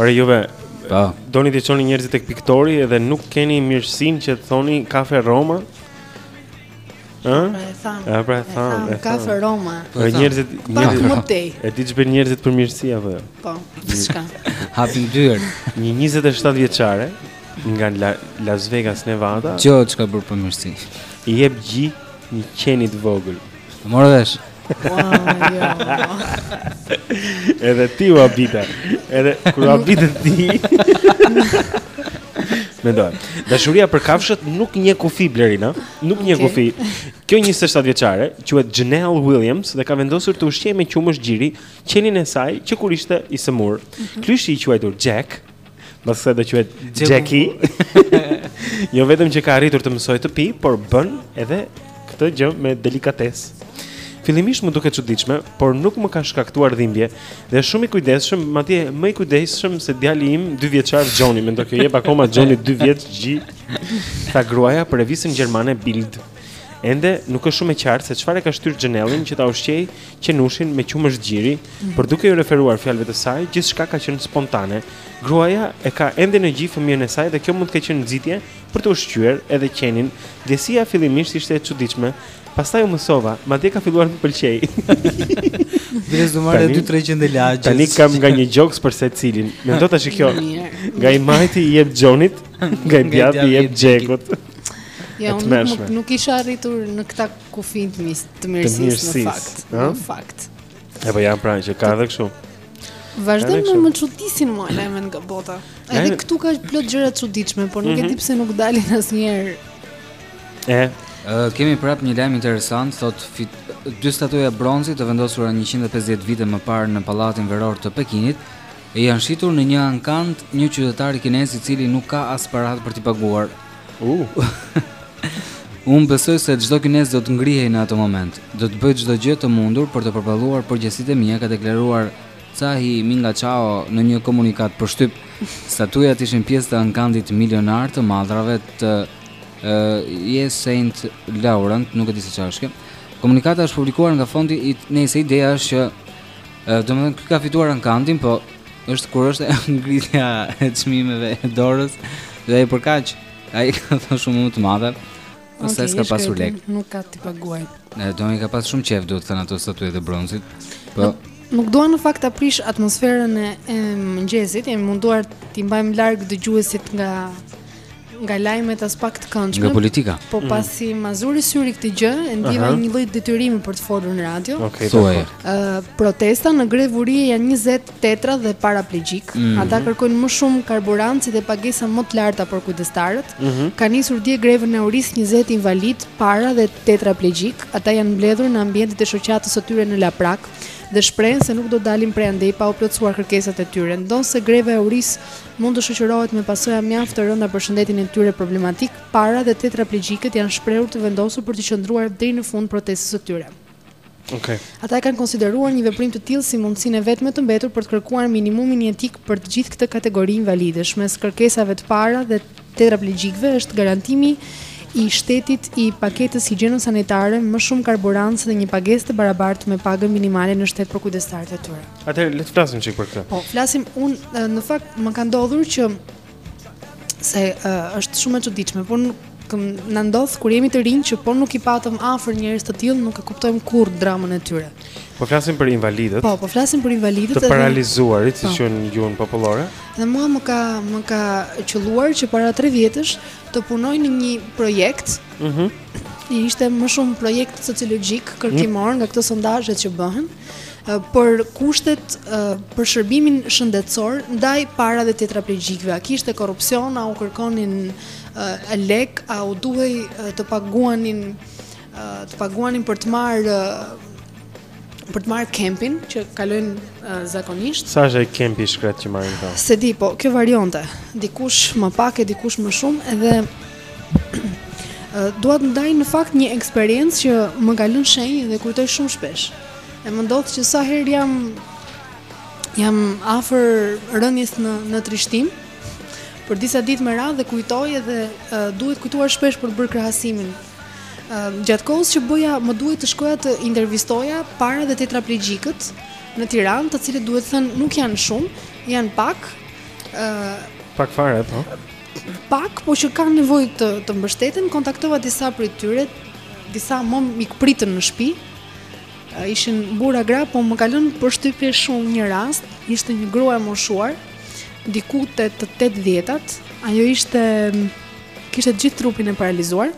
Ore juve. Po. Doni të çoni njerëzit tek piktori edhe nuk keni mirësinë që të thoni kafe Roma? Ë? Pra e thamë. Ë, pra e thamë. E kafe Roma. Po njerëzit, njerëzit më tej. E di ç'bëjnë njerëzit për mirësi apo jo? Po, çka. Hapin dyert. Një 27 vjeçare nga La Las Vegas, Nevada. Jo çka bërë për mirësi. I jep gji një qeni të vogël. More vesh. Edhe ti u habite Edhe kur u habite ti Mendoje Dashuria për kafshët nuk njeh kufi Blerina? Nuk njeh okay. kufi Kjo njëzet e shtatë vjeçare Quhet Janelle Williams Dhe ka vendosur të ushqejë me qumësht gjiri Qenin e saj që kur ishte i sëmurë mhm. Këlyshi i quajtur Jack Mos do quhet Jackie. jo vetëm që ka arritur të mësojë të pijë, por e bën edhe këtë gjë me delikatesë. Fillimisht m'u duk e çuditshme, por nuk më ka shkaktuar dhimbje dhe është shumë i kujdesshëm, madje më i kujdesshëm se djali im 2 vjeçar Johnny, mendo që i jep akoma Johnny 2 vjeç gji. Tha gruaja për revistën gjermane Bild. Ende nuk është shumë e qartë se çfarë e ka shtyrë Xhenellin që ta ushqej qenushin me qumësht gjiri, por duke iu referuar fjalëve të saj, gjithçka ka qenë spontane. Gruaja e ka ende në gji fëmijën e saj dhe kjo mund të ketë qenë nxitje për të ushqyer edhe qenin. Ndjesia fillimisht ishte e çuditshme, pastaj u mësova, madje ka filluar të më pëlqejë. Dhe do marrë Tani- 2-3 qen te lagja. Tani kam nga një gjoks për secilin. Mendo tash kjo, Mirë. nga i majti i jep Xhonit, nga i Nga i djathti i djathti i jep Xhekut. Jo, E unë nuk, tmerrshme. nuk kisha arritur në këta Kufinjtë e mirësisë në fakt, në fakt. E po jam pra që ka edhe kështu. Vazhdojmë me Më çudisin mua lajmet nga bota. Edhe këtu ka plot gjëra të çuditshme, por nuk e mhm. di pse nuk dalin asnjëherë. E, kemi prapë një lajm interesant, thotë dy statuja bronzi të vendosura 150 vite më parë në pallatin veror të Pekinit, E janë shitur në një ankand një qytetar kinez i cili nuk ka as paratë për t'i paguar. U. Uh. Unë besoj se çdo kinez do të ngrihej në atë moment. Do të bëj çdo gjë të mundur për të përballuar përgjegjësitë e mia, ka deklaruar Cai Mingchao në një komunikat për shtyp. Statujat ishin pjesë të ankandit milionar të madhrave të e, Yves Saint Laurent, nuk e di se çfarë është. Komunikata është publikuar nga fondi i nëse ideja është që Ë, domethënë ky ka fituar ankandin, po është kur është ngritja e çmimeve e dorës dhe ai për kaq ai ka thënë shumë më të madhe. Ose s'ka pasur lek. Nuk ka t'i paguajë. Ne do i ketë pas shumë qejf, duhet thënë ato statujat e bronzit. Po. Nuk dua në fakt ta prish atmosferën e, e mëngjesit, jam munduar t'i mbaj larg dëgjuesit nga nga lajmet aspak të këndshme. Nga politika. Po mm. pasi mm. ma zuri syri këtë gjë, e ndjeva uh -huh. një lloj detyrimi për të folur në radio. Okej. Okay, uh, protesta në grevë urie janë 20 tetra dhe paraplegjikë. Mm -hmm. Ata kërkojnë më shumë karburant si dhe pagesa më të larta për kujdestarët. Mm -hmm. Ka nisur dje grevën e urisë 20 invalidë, para dhe tetraplegjikë. Ata janë mbledhur në ambientet e shoqatës së tyre në Laprak dhe shprehen se nuk do të dalin prej andej pa u plotësuar kërkesat e tyre. Ndonëse greva e urisë mund të shoqërohet me pasoja mjaft të rënda për shëndetin e tyre problematik, para dhe tetraplegjikët janë shprehur të vendosur për t'i qëndruar deri në fund protestës së tyre. Ata e kanë konsideruar një veprim të tillë si mundësinë e vetme të mbetur për të kërkuar minimumin jetik për të gjithë këtë kategori invalidësh. Mes kërkesave të para dhe tetraplegjikëve është garantimi i shtetit i paketës higjieno-sanitare, më shumë karburant dhe një pagesë të barabartë me pagën minimale në shtet për kujdestarët e tyre. Atëherë le të flasim çik për këtë. Po, flasim unë në fakt më ka ndodhur që se uh, është shumë e çuditshme, por na ndodh kur jemi të rinj që po nuk i patëm afër njerëz të tillë, nuk e kuptojmë kurrë dramën e tyre. Po flasim për invalidët. Po, po flasim për invalidët të paralizuarit, siç po. quhen në gjuhën popullore. Dhe mua më ka më ka qëlluar që para 3 vjetësh të punoj në një projekt. Mhm. Mm ishte më shumë projekt sociologjik, kërkimor nga këto sondazhe që bëhen. për kushtet për shërbimin shëndetësor ndaj para dhe tetraplegjikëve. A kishte korrupsion, a u kërkonin lek, a u duhej të paguanin të paguanin për të marrë për të marrë kempin që kalojnë uh, zakonisht. Sa është ai kempi i shkretë që marrin këta? S'e di, po, kjo varionte. Dikush më pak e dikush më shumë, edhe Dua të ndaj në fakt një eksperiencë që më ka lënë shenjë dhe kujtoj shumë shpesh. E më ndodh që sa herë jam jam afër rënies në në trishtim për disa ditë me radhë dhe kujtoj edhe uh, duhet kujtuar shpesh për të bërë krahasimin. Uh, gjatë kohës që bëja, më duhej të shkoja të intervistoja para dhe tetraplegjikët në Tiranë, të cilët duhet thënë nuk janë shumë, janë pak. Uh, pak fare, po. Pak, po që kanë nevojë të të mbështeten, kontaktova disa prej tyre, disa më mikpritën në shtëpi. Ishin burra gra, po më ka lënë përshtypje shumë një rast, ishte një grua e moshuar, diku te të 80-tat, ajo ishte kishte gjithë trupin e paralizuar.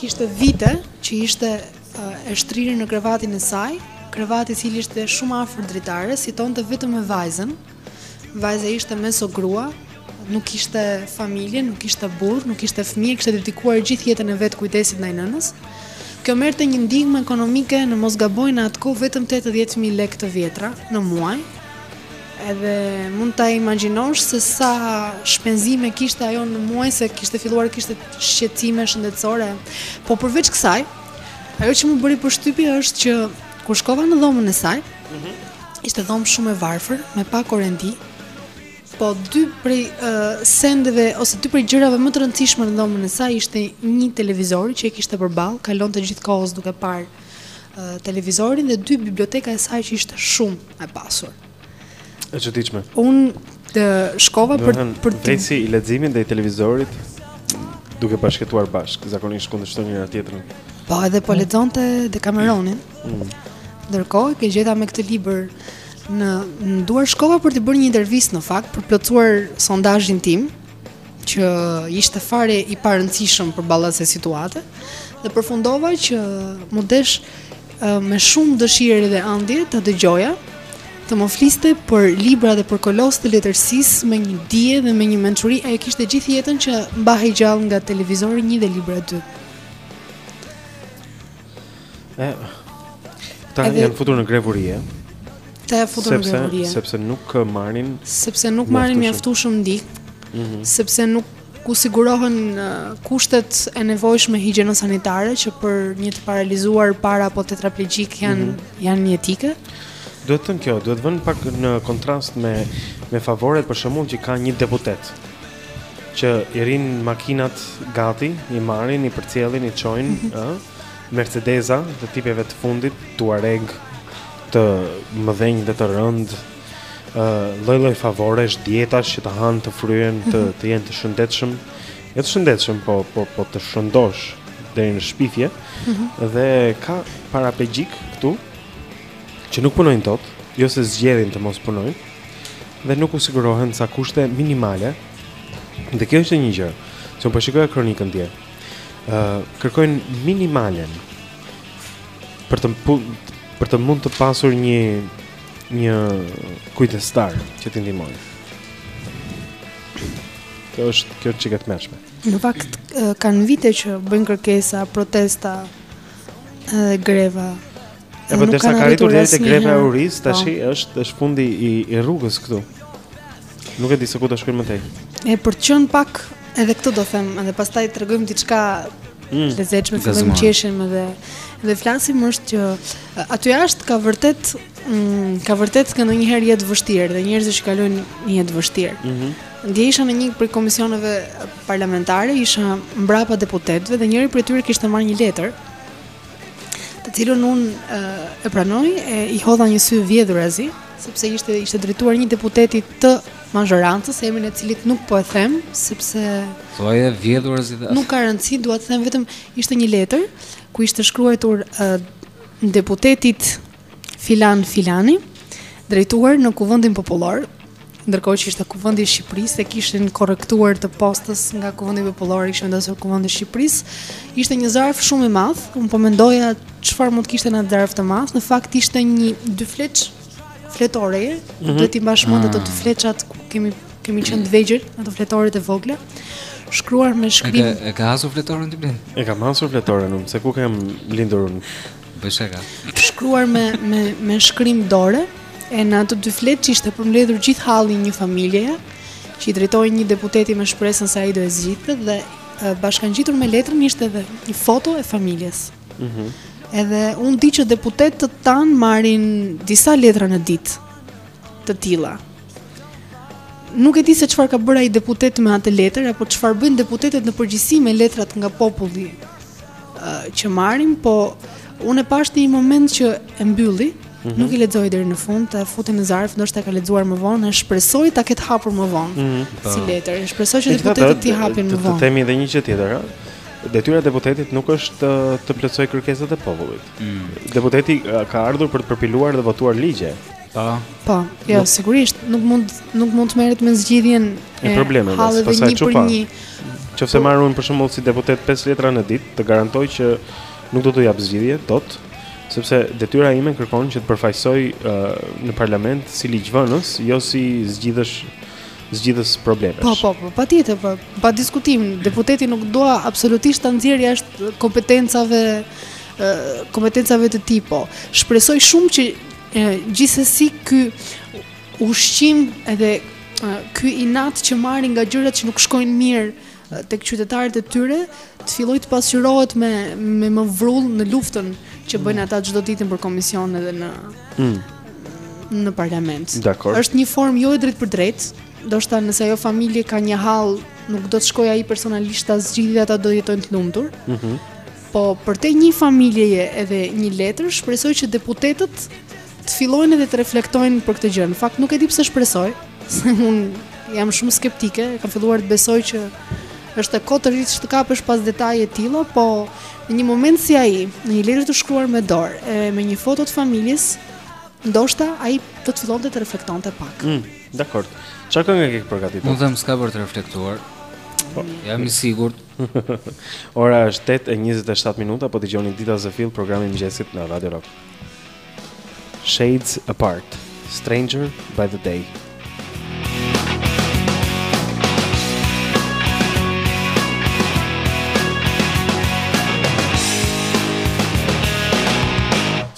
kishte vite që ishte e shtrirë në krevatin e saj, krevati i cili ishte shumë afër dritares, jetonte vetëm me vajzën. Vajza ishte mesogrua, nuk kishte familje, nuk kishte burrë, nuk kishte fëmijë, kishte dedikuar gjithë jetën e vet kujdesit ndaj nënës. Kjo merrte një ndihmë ekonomike në mos gaboj në atë kohë vetëm 80000 lekë të vjetra në muaj. Edhe mund ta imagjinosh se sa shpenzime kishte ajo në muaj se kishte filluar kishte shqetësime shëndetësore. Po përveç kësaj, ajo që më bëri përshtypje është që kur shkova në dhomën e saj, mm -hmm. ishte dhomë shumë e varfër, me pak orendi. Po dy prej uh, sendeve ose dy prej gjërave më të rëndësishme në dhomën e saj ishte një televizor që e kishte përballë, kalonte gjithë kohën duke parë televizorin dhe dy biblioteka e saj që ishte shumë e pasur. E çuditshme. Unë shkova për për të vesi i leximit dhe i televizorit duke bashkëjetuar bashkë, zakonisht kundërshtojnë njëra tjetrën. Po edhe po lexonte Dekameronin. Mm. Ndërkohë që e gjeta me këtë libër në në duar shkova për t'i bërë një intervistë në fakt për plotësuar sondazhin tim. që ishte fare i parëndësishëm përballë asaj situate, dhe përfundova që m'u desh me shumë dëshirë dhe ëndje ta dëgjoja, të më fliste për libra dhe për kolosë të letërsisë me një dije dhe me një mençuri, ajo kishte gjithë jetën që mbahej gjallë nga televizori një dhe libra dy. E, ata Edhe... janë futur në grevë urie. Ata janë futur sepse, në grevë urie. Sepse nuk marrin... Sepse nuk marrin mjaftueshëm ndihmë. Mm -hmm. Sepse nuk u sigurohen kushtet e nevojshme higjieno-sanitare që për një të paralizuar para apo tetraplegjik janë mm -hmm. janë jetike. Duhet thënë kjo, duhet vënë pak në kontrast me me favoret për shembull që ka një deputet. që i rrinë makinat gati, i marrin, i përcjellin, i çojnë, mm -hmm. Mercedesa të tipeve të fundit, Tuareg të mëdhenj dhe të rëndë, lloj-lloj favoresh, dietash që të hanë të fryen, të, mhm. të jenë të shëndetshëm, jo të shëndetshëm, po, po, po të shëndoshë deri në shpifje, mm -hmm. dhe ka paraplegjikë këtu, që nuk punojnë dot, jo se zgjedhin të mos punojnë, dhe nuk u sigurohen ca kushte minimale. Dhe kjo është një gjë që unë po shikoja kronikën dje. ë uh, kërkojnë minimalen për të për të mund të pasur një një kujdestar që t'i ndihmojë. Kjo është kjo çikë e tmerrshme. Në fakt kanë vite që bëjnë kërkesa, protesta, greva E po derisa ka arritur deri te greva e urisë, po. tash është është fundi i, i rrugës këtu. Nuk e di se ku do shkojmë më tej. E për të qenë pak edhe këtë do themi, edhe pastaj tregojmë diçka mm. të lezetshme, fillojmë qeshim edhe flasim është që aty jashtë ka vërtet mm, ka vërtet që ndonjëherë jetë vështirë dhe njerëzit që kalojnë një jetë vështirë. Mm -hmm. Dje isha në një prej komisioneve parlamentare, isha mbrapa deputetëve dhe njëri prej tyre kishte marrë një letër të cilën unë e pranoj, e, i hodha një sy vjedhurazi, sepse ishte, ishte drejtuar një deputeti të mazhorancës, emrin e të cilit nuk po e them, sepse... Po e vjedhurazi dhe... Nuk ka rëndësi, dua të them vetëm, ishte një letër, ku ishte shkruajtur deputetit Filan Filani, drejtuar në Kuvendin Popullor, ndërkohë që ishte Kuvendi i Shqipërisë, e kishin korrektuar ata të postës nga Kuvendi Popullor, ishte vendosur Kuvendi i Shqipërisë, ishte një zarf shumë i madh. Unë po mendoja çfarë mund të kishte në atë zarf të madh. Në fakt ishte një dyfletësh fletore. Mm -hmm. Duhet t'i mbash mend ato dy ah. fletëshat kur kemi kemi qenë të vegjël, ato fletoret e vogla shkruar me shkrim. E ke, ke hasur fletoren ti Blend? E kam hasur fletoren unë, se ku kam lindur unë? Bëj shaka. Shkruar me me me shkrim dore, e në atë dyfletësh ishte përmbledhur gjithë halli i një familjeje, që i drejtohej një deputeti me shpresën se ai do e zgjidhte dhe bashkangjitur me letrën ishte edhe një foto e familjes. Mhm. Mm edhe unë di që deputetët tanë marrin disa letra në ditë të tilla. Nuk e di se çfarë ka bërë ai deputet me atë letër apo çfarë bëjnë deputetët në përgjithësi me letrat nga populli që marrin, po unë e pashë një moment që e mbylli, mm -hmm. nuk e lexoi deri në fund, e futi në zarf, ndoshta e ka lexuar më vonë, e shpresoj ta ketë hapur më vonë mm -hmm. si letër. E shpresoj që deputetët t'i hapin më vonë. Të themi edhe një gjë tjetër, ha. Detyra e deputetit nuk është të plotësojë kërkesat e popullit. Mm. Deputeti ka ardhur për të përpiluar dhe votuar ligje. Po. Po, jo, nuk... sigurisht, nuk mund nuk mund të merret me zgjidhjen e problemeve, pastaj çu pa. Një për një. Qoftë se marr unë për shembull si deputet 5 letra në ditë, të garantoj që nuk do t'u jap zgjidhje dot, sepse detyra ime kërkon që të përfaqësoj uh, në parlament si ligjvënës, jo si zgjidhës zgjidhës problemesh. Po, po, po, patjetër, po, pa diskutim, deputeti nuk dua absolutisht ta nxjerr jashtë kompetencave kompetencave të tij, po. Shpresoj shumë që Gjithsesi ky ushqim edhe ky inat që marrin nga gjërat që nuk shkojnë mirë tek qytetarët e tyre, të fillojë të pasqyrohet me me më vrull në luftën që bëjnë mm. ata çdo ditë nëpër komisione edhe në mm. në parlament. Dakord. Është një formë jo e drejtpërdrejtë, ndoshta nëse ajo familje ka një hall, nuk do të shkojë ai personalisht ta zgjidhë e ata do jetojnë të lumtur. Mhm. Mm Po përtej nji familjeje edhe nji letre, shpresoj që deputetët të fillojnë edhe të reflektojnë për këtë gjë. Në fakt nuk e di pse shpresoj, se un jam shumë skeptike, kam filluar të besoj që është e kotë dritë që të kapesh pas detajeve tila, po në një moment si ai, në një letër të shkruar me dorë, e me një foto të familjes, ndoshta ai do të fillonte të reflektonte pak. Mm, Dakord. Çfarë këngë ke përgatitur? Unë them s'ka për të reflektuar. Po. Jam i sigurt. Ora është 8 e 27 minuta, po dëgjoni Dita zë fill, programin e mëngjesit në Radio Rock. Shades Apart, Stranger by the Day.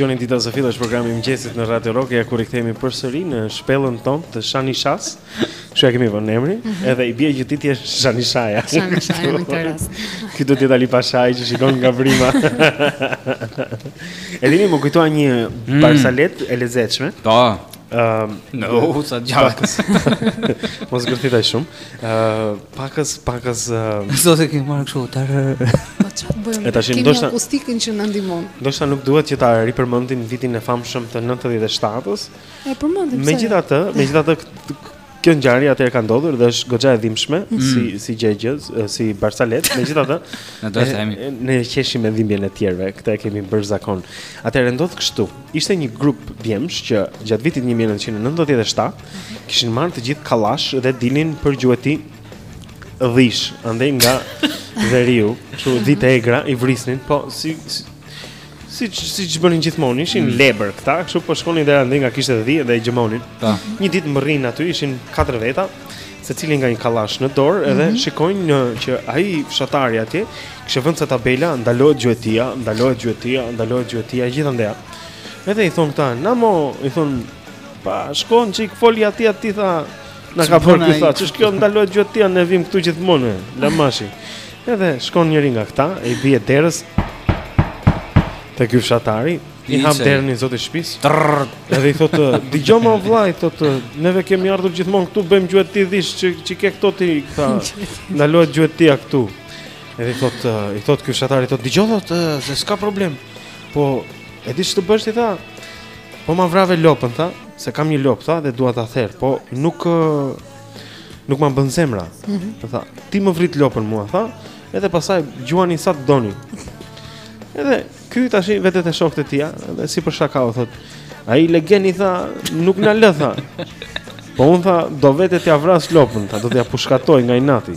Dëgjoni Dita zë fill është programi i mëngjesit në Radio Rock ja ku rikthehemi përsëri në shpellën tonë të Shanishas. Kështu ia kemi vënë emrin, mm -hmm. edhe i bie që ti ti je Shanishaja. Shanishaja në këtë rast. Ky do të jetë Ali Pashai që shikon nga vrima. E dini, m'u kujtua një mm. barsaletë e lezetshme. Po. Ëm, na zgjat pakëz. Mos gërtitaj shumë. Ë, pakëz, pakëz. Sot e kemi marrë kështu tar. Po çfarë bëjmë? E tashim ndoshta akustikën që na ndihmon. Ndoshta nuk duhet që ta ripërmendim vitin e famshëm të 97-s. E përmendim. Megjithatë, megjithatë Kjo ngjarje atëherë ka ndodhur dhe është goxha e dhimbshme mm. si si gjë, gjë, si barsaletë, megjithatë ne do të themi ne qeshim me dhimbjen e tjerëve, këtë e kemi bërë zakon. Atëherë ndodh kështu. Ishte një grup djemsh që gjatë vitit 1997 mhm. kishin marrë të gjithë kallash dhe dilin për gjueti dhish, andej nga veriu, kështu dhitë e egra i vrisnin, po si, si Si, siç bënin gjithmonë, ishin mm. lebër këta, kështu po shkonin deri aty nga kishte dhi dhe i gjëmonin. Po. Një ditë mbërrijnë aty, ishin katër veta, secili nga një kallash në dorë, mm -hmm. edhe mhm. shikojnë një, që ai fshatari atje kishte vënë sa tabela, ndalohet gjuetia, ndalohet gjuetia, ndalohet gjuetia gjithandej. Edhe i thon këta, "Na mo", i thonë, "Pa, shko një çik foli atij aty tha, na ka bërë ky tha, ç'është kjo ndalohet gjuetia, ne vim këtu gjithmonë, lamashi." Edhe shkon njëri nga këta, e i bie derës te ky fshatari, i hap derën i zoti i shtëpisë. Edhe i thotë, "Dëgjo mo vëlla, thotë, neve kemi ardhur gjithmonë këtu, bëjmë gjueti dhish, ç'i ke këto ti, tha. Ndalohet gjuetia këtu." Edhe i thotë, i thotë ky fshatari, thotë, "Dëgjo, thotë, se s'ka problem." Po, e di ç'të bësh ti tha? Po ma vrave lopën tha, se kam një lopë tha dhe dua ta therr, po nuk Nuk ma bën zemra. Mhm. Tha, ti më vrit lopën mua, tha, edhe pastaj gjuani sa të doni. Edhe ky tashi vete te shokët e tija, edhe si për shaka u thotë, ai legeni tha, nuk na lë, tha. Po unë tha, do vete t'ia vras lopën, tha, do t'ia pushkatoj nga inati.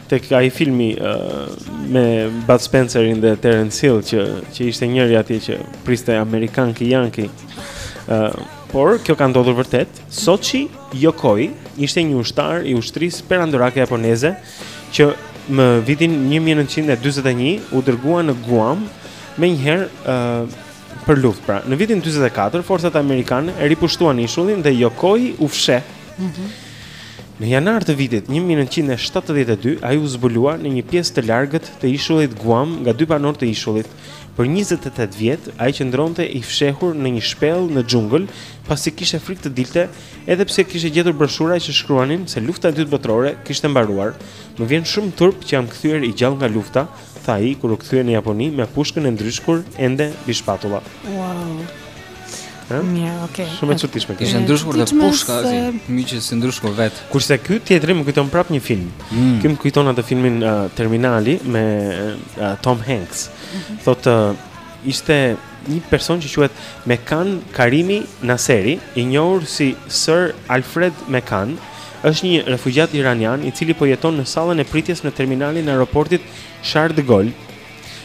tek ai filmi uh, me Bud Spencerin dhe Terence Hill që që ishte njëri atje që priste amerikan, ky janki. Uh, por kjo ka ndodhur vërtet. Shoichi Yokoi ishte një ushtar i ushtrisë perandorake japoneze që në vitin 1941 u dërgua në Guam menjëherë uh, për luftë. Pra, në vitin 44, forcat amerikane e ripushtuan ishullin dhe Yokoi u fsheh Mm -hmm. Në janar të vitit 1972, ai u zbulua në një pjesë të largët të ishullit Guam nga dy banorë të ishullit. Për 28 vjet, ai qëndronte i fshehur në një shpellë në xhungël, pasi kishte frikë të dilte, edhe pse kishte gjetur broshura që shkruanin se lufta e dytë botërore kishte mbaruar. Më vjen shumë turp që jam kthyer i gjallë nga lufta, tha ai kur u kthye në Japoni me pushkën e ndryshkur ende mbi shpatulla. Wow. Mirë, okay. Shumë e çuditshme kjo. Ishte ndryshkur dhe pushka aty, mirë që s'u ndryshk vetë. Kurse ky tjetri më kujton prapë një film. Mm. Ky më kujton atë filmin uh, Terminali me uh, Tom Hanks. Mm -hmm. Thotë uh, ishte një person që quhet Mehran Karimi Nasseri, i njohur si Sir Alfred Mehran, Është një refugjat iranian i cili po jeton në sallën e pritjes në terminalin e aeroportit Charles de Gaulle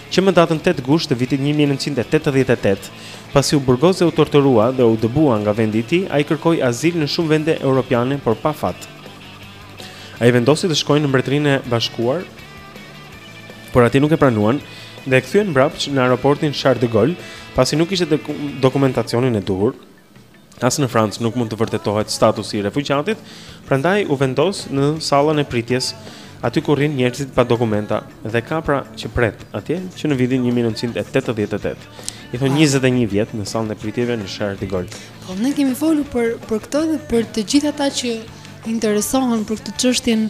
që më datën 8 gusht të vitit 1988, pasi u burgos dhe u torturua dhe u dëbua nga vendi i tij, ai kërkoi azil në shumë vende europiane, por pa fat. Ai vendosi të shkojë në Mbretërinë e Bashkuar, por atje nuk e pranuan dhe e kthyen mbrapsht në aeroportin Charles de Gaulle, pasi nuk kishte dokumentacionin e duhur. As në Francë nuk mund të vërtetohet statusi i refugjatit, prandaj u vendos në sallën e pritjes, aty ku rrinë njerëzit pa dokumenta dhe ka pra që pret atje që në vitin 1988. I thonë 21 ah. vjet në sallën e pritjeve në Charles de Gaulle. Po ne kemi folur prapë për këtë dhe për të gjithë ata që interesohen për këtë çështjen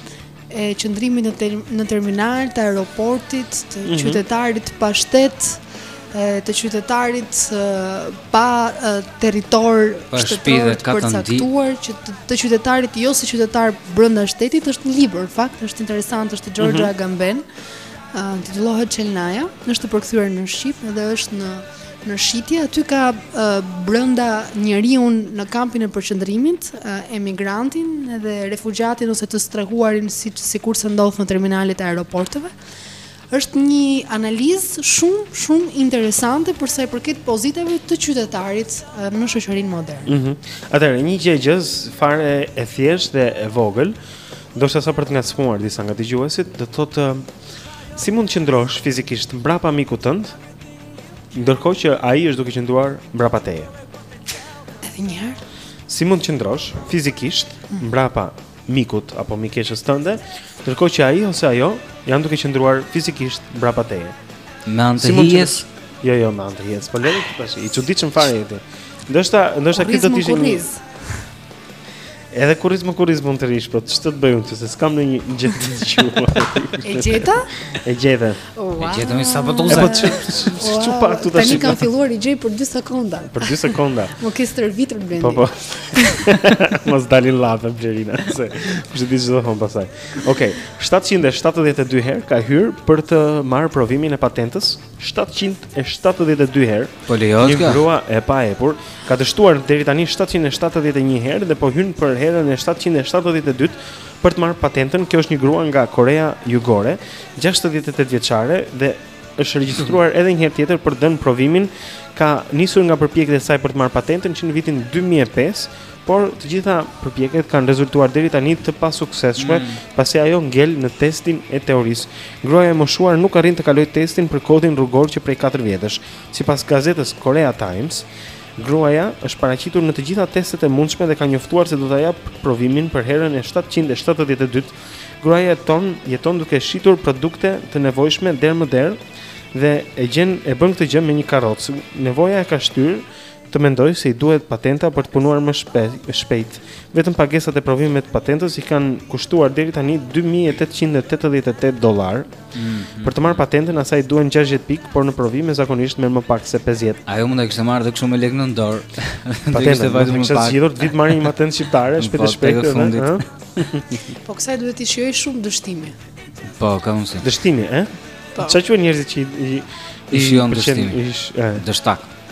e qëndrimit në ter në terminal të aeroportit, të mm -hmm. qytetarit pa shtet, të qytetarit pa territor shtetëror të përcaktuar, që të, të qytetarit jo si qytetar brenda shtetit është një libër, fakt është interesant, është i Giorgio mm -hmm. Agamben, titullohet Çelnaja, është e përkthyer në shqip dhe është në Në shitje aty ka brenda njeriun në kampin e përqendrimit, emigrantin dhe refugjatin ose të strehuarin sikurse ndodh në terminalet e aeroporteve. Është një analizë shumë shumë interesante për sa i përket pozitave të qytetarit në shoqërinë moderne. Mm -hmm. Atëherë, një gjëegjëzë fare e thjeshtë dhe e vogël, ndoshta sa për të ngacmuar disa nga dëgjuesit, do të thotë si mund të qëndrosh fizikisht mbrapa mikut tënd, Ndërkohë që ai është duke qëndruar mbrapa teje. Edhe një herë. Si mund të qëndrosh fizikisht mm. mbrapa mikut apo mikeshës tënde, ndërkohë që ai ose ajo janë duke qëndruar fizikisht mbrapa teje. Me anë të hijes? Jo, jo, me anë të hijes. Po lejë tash, i çuditshëm fare je ti. Ndoshta, ndoshta këtë do të ishin. Edhe kurriz më kurriz mund të rrish, po ç'të të bëj unë ty se s'kam ndonjë gjë të dëgjuar. E gjeta? E gjeta. E gjeta më sapo të uzaj. Po ç'u pa këtu tash? Tani kam filluar i gjej për 2 sekonda. Për 2 sekonda. Më ke stërvitur Blendi. Po po. Mos dalin llafe Blerina se kush e di ç'do thonë pastaj. Okej, 772 herë ka hyrë për të marrë provimin e patentës 772 po herë. Po lejohet kjo. Një grua e paepur ka dështuar deri tani 771 herë dhe po hyn për herën e 772 për të marrë patentën. Kjo është një grua nga Korea Jugore, 68 vjeçare dhe është regjistruar edhe një herë tjetër për dhënë provimin. Ka nisur nga përpjekjet e saj për të marrë patentën që në vitin 2005 Por të gjitha përpjekjet kanë rezultuar deri tani të pasuksesshme, mm. pasi ajo ngel në testin e teorisë. Gruaja e moshuar nuk arrin të kalojë testin për kodin rrugor që prej 4 vjetësh. Sipas gazetës Korea Times, gruaja është paraqitur në të gjitha testet e mundshme dhe ka njoftuar se do ta japë provimin për herën e 772. Gruaja jeton, jeton duke shitur produkte të nevojshme derë më derë dhe e gjen e bën këtë gjë me një karrocë. Nevoja e ka shtyrë Të mendoj se i duhet patenta për të punuar më shpejt. Vetëm pagesat e provimeve të patentës i kanë kushtuar deri tani 2888 dollarë. Mm -hmm. Për të marrë patentën asaj duhen 60 pikë, por në provime zakonisht merr më pak se 50. Ajo mund ta kishte marrë edhe kështu me lekë në dorë. Patentën do të kishte zgjidhur të vinte marrë një patentë shqiptare, shpejt e po, shpejt në fund të fundit. Po kësaj duhet t'i shijojë shumë dështimi. Po, ka mundësi. Dështimi, ë? Po. Çfarë quhen njerëzit që i i shijojnë dështimin? Dështak.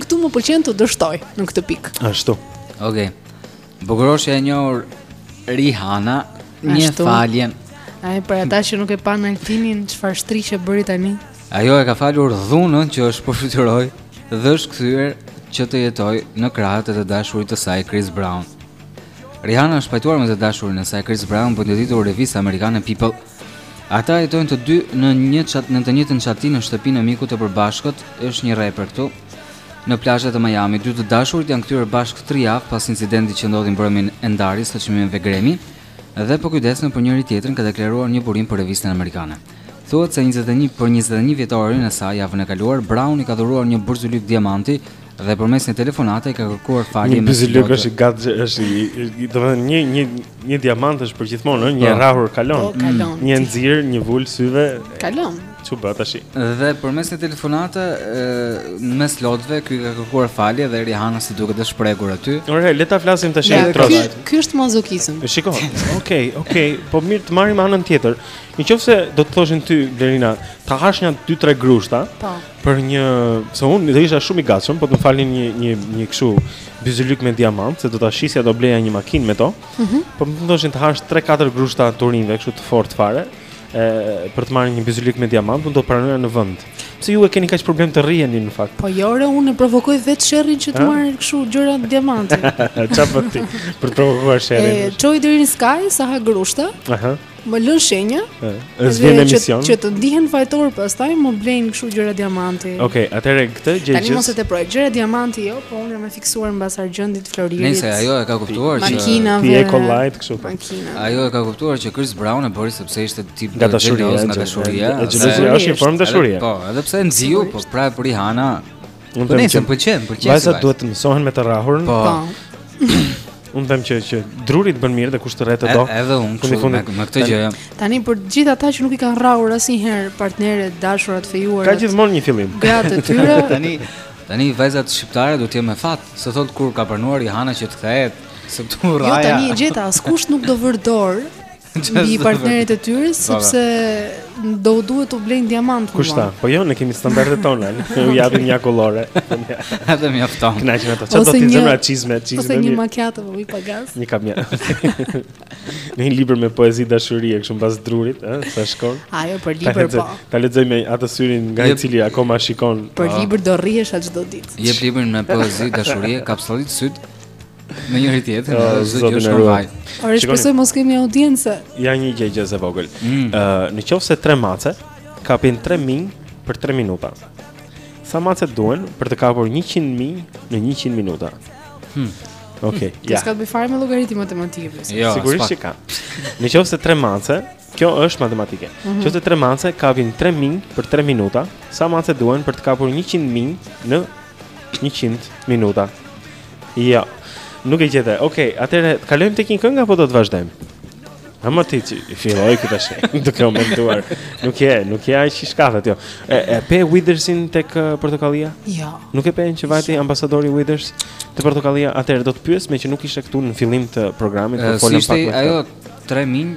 Këtu më pëlqen të dështoj në këtë pikë. Ashtu. Okej. Okay. Bukuroshja e njohur Rihanna, njeh Ashtu. faljen. Ai për ata që nuk e panë Altinin, çfarë shtriqje bëri tani? Ajo e ka falur dhunën që e shpërfytyroi dhe është kthyer që të jetojë në krahët e të dashurit të saj Chris Brown. Rihanna është pajtuar me të dashurin e saj Chris Brown, bën të ditur revista amerikane People. Ata jetojnë të dy në një çat në të njëjtën çati në shtëpinë e mikut të përbashkët, është një reper këtu. Në plazhet e Miami, dy të dashurit janë kthyer bashkë 3 javë pas incidentit që ndodhi mbrëmjen e ndarjes së çmimeve Grammy dhe po kujdesen për njëri-tjetrin, ka deklaruar një burim për revistën amerikane. Thuhet se 21 për 21 vjetorin e saj javën e kaluar, Brown i ka dhuruar një byzylyk diamanti dhe përmes një telefonate i ka kërkuar falje me byzylykë është gat është i domethënë një një një diamant është përgjithmonë ëh një po. rrahur po, kalon një nxir një vul syve kalon ç'u bë tash dhe përmes një telefonate mes lotëve ky ka kërkuar falje dhe Rihanna si duket është prekur aty ore le ta flasim tash ja, trosh ky ky është mazokizëm e shikoj okay okay po mirë të marrim anën tjetër nëse do të thoshin ty Lerina ta hash një 2-3 grushta po për një, se unë do isha shumë i gatshëm, po të më falnin një një një kështu byzylyk me diamant, se do ta shisja do bleja një makinë me to. Mm -hmm. Po më thoshin të hash 3-4 grushta turinëve kështu të fortë fare, e për të marrë një byzylyk me diamant, unë do të pranoja në vend. Pse ju e keni kaq problem të rriheni në fakt? Po jo, ore, unë e provokoj vetë sherrin që të marr kështu gjëra të diamantit. Çfarë bën ti? Për të provokuar sherrin. E çoj deri në skaj sa ha grushta. Aha. Më lën shenja. Ë, vij në emision. Që të ndihen fajtor pastaj më blejnë kështu gjëra diamanti. Okej, okay, atëherë këtë gjë gjithë. Tani mos e tepro. Gjëra diamanti jo, po unë jam fiksuar mbas argjendit floririt. Nëse ajo e ka kuptuar që makina ti e ke kollajt kështu po. Makina. Ajo e ka kuptuar që Chris Brown e bëri sepse ishte tip nga dashuria, nga dashuria. Është një formë dashurie. Po, edhe pse e nxiu, po prapë Rihanna Unë po them që pëlqen, po pëlqen. Vajzat duhet të mësohen me të rrahurën. Po. po. Unë them që që druri të bën mirë dhe kush të rreh të do. Edhe unë kështu fundi, fundi. me këtë gjë. Tani për të gjithë ata që nuk i kanë rrahur asnjëherë partnerët, dashurat, fejuar. Ka gjithmonë një fillim. Gratë të tyre. tani tani vajzat shqiptare do të jenë me fat, se thotë kur ka pranuar Rihanna që të kthehet se tu rraja. Jo tani gjeta, askush nuk do vërë dorë mbi partnerët e tyre sepse do u duhet të blejnë diamant kushta po jo ne kemi standardet tona u japim një akullore edhe mjafton kënaqen ato çfarë do të zëmë çizme çizme ose një makiato me ujë pa gaz një kamia në një libër me poezi dashurie kështu mbas drurit ë sa shkon ajo për libër po ta lexoj me atë syrin nga i cili akoma shikon për libër do rrihesh atë çdo ditë jep librin me poezi dashurie kapsallit sytë Me njëri tjetër, uh, ah, Zoti na ruaj. Por e shpresoj mos kemi audiencë. Ja një gjëegjëzë e vogël. Ëh, mm. uh, në qoftë se tre mace kapin 3 minj për 3 minuta. Sa mace duhen për të kapur 100 minj në 100 minuta? Hm. Okej. Okay, ja. S'ka të bëjë fare me llogaritë e matematikës. Jo, sigurisht që ka. Në qoftë se tre mace Kjo është matematikë. Mm -hmm. Nëse tre mace kapin 3 minj për 3 minuta, sa mace duhen për të kapur 100 minj në 100 minuta? Jo. Nuk e gjete. Okej, okay, atëherë të kalojmë tek një këngë apo do të vazhdojmë? Ama ti që e fillove këtë tashi, duhet menduar, nuk je, nuk je aq i shkathët jo. E, e pe Withersin tek Portokallia? Jo. Nuk e pe që vajti jo. ambasadori Withers te Portokallia, atër do të pyes meqë nuk ishe këtu në fillim të programit, e, po folëm pak me të. Si ishte ajo tre minj,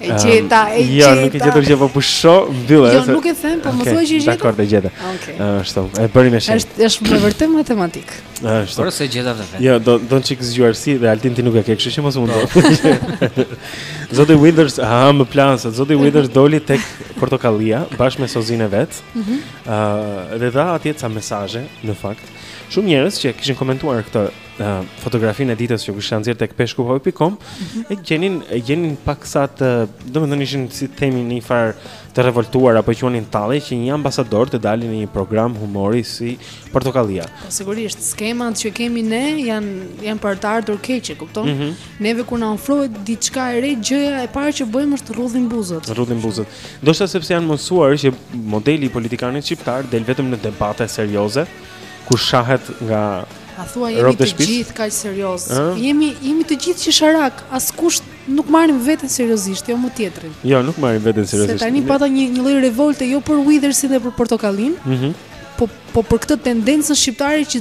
E gjeta, e gjeta. Jo, nuk e gjete gjë, po pusho, mbylle. Jo, nuk e them, po më thuaj që e gjeta. Dakord, e gjete. Okej. Ashtu, e bëri me shenjë. Është është me vërtet matematik. Ashtu. Por s'e gjete vetë. Jo, do, do një çik zgjuarsi dhe Altin ti nuk e ke, kështu që mos u mundo. Po. Zoti Withers, ha, më pëlqen se Zoti Withers doli tek Portokallia bashkë me sozinë e vet. Ëh, mhm. dhe dha atje ca mesazhe në fakt. Shumë njerëz që kishin komentuar këtë në fotografinë e ditës që kisha nxjerrë tek peshkupauje.com mhm. e gjenin e gjenin paksa të, domethënë ishin si të themi në një farë të revoltuar apo e quanin tallje që një ambasador të dali në një program humori si Portokallia. Po sigurisht skemat që kemi ne janë janë për të ardhur keq, e kupton? Mm -hmm. Neve kur na ofrohet diçka e re, gjëja e parë që bëjmë është rrudhim buzët. Rrudhim buzët. Ndoshta sepse janë mësuar që modeli i politikanit shqiptar del vetëm në debate serioze. ku shahet nga A thua jemi të gjithë kaq seriozë? Jemi jemi të gjithë qesharakë, askush nuk marrim veten seriozisht, jo më tjetrin. Jo, nuk marrim veten seriozisht. Se tani pata një një lloj revolte jo për Withersin dhe për Portokallinë. Mhm. Mm po po për këtë tendencën shqiptare që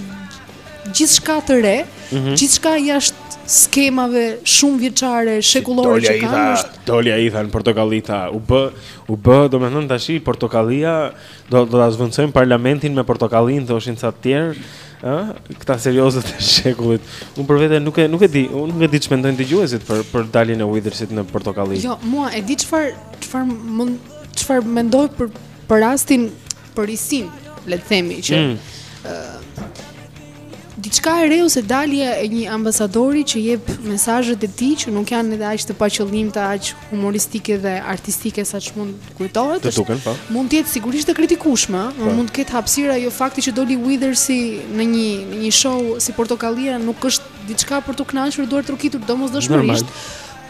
gjithçka të re, mm -hmm. gjithçka jashtë skemave shumëvjeçare, shekullore si që kanë. Doli ai tha, doli ai tha në Portokalli tha, u bë, u bë, domethënë tashi Portokallia Do do ta zvendësojmë parlamentin me Portokallinë thoshin ca të tjerë, ë? Këta seriozët e shekullit. Unë për vete nuk e nuk e di, unë nuk e di ç'mendojnë dëgjuesit për për daljen e Withersit në Portokalli. Jo, mua e di çfarë çfarë mund çfarë mendoj për për rastin për Isin, le të themi që mm. ë Diçka e re ose dalja e një ambasadori që jep mesazhet e tij që nuk janë edhe aq të paqëllimta, aq humoristike dhe artistike sa ç'mund të kujtohet. Të duken, po. Mund të jetë sigurisht e kritikueshme, po. mund të ketë hapësira jo fakti që doli Withersi në një në një show si Portokallia nuk është diçka për t'u kënaqur duartrokitur domosdoshmërisht.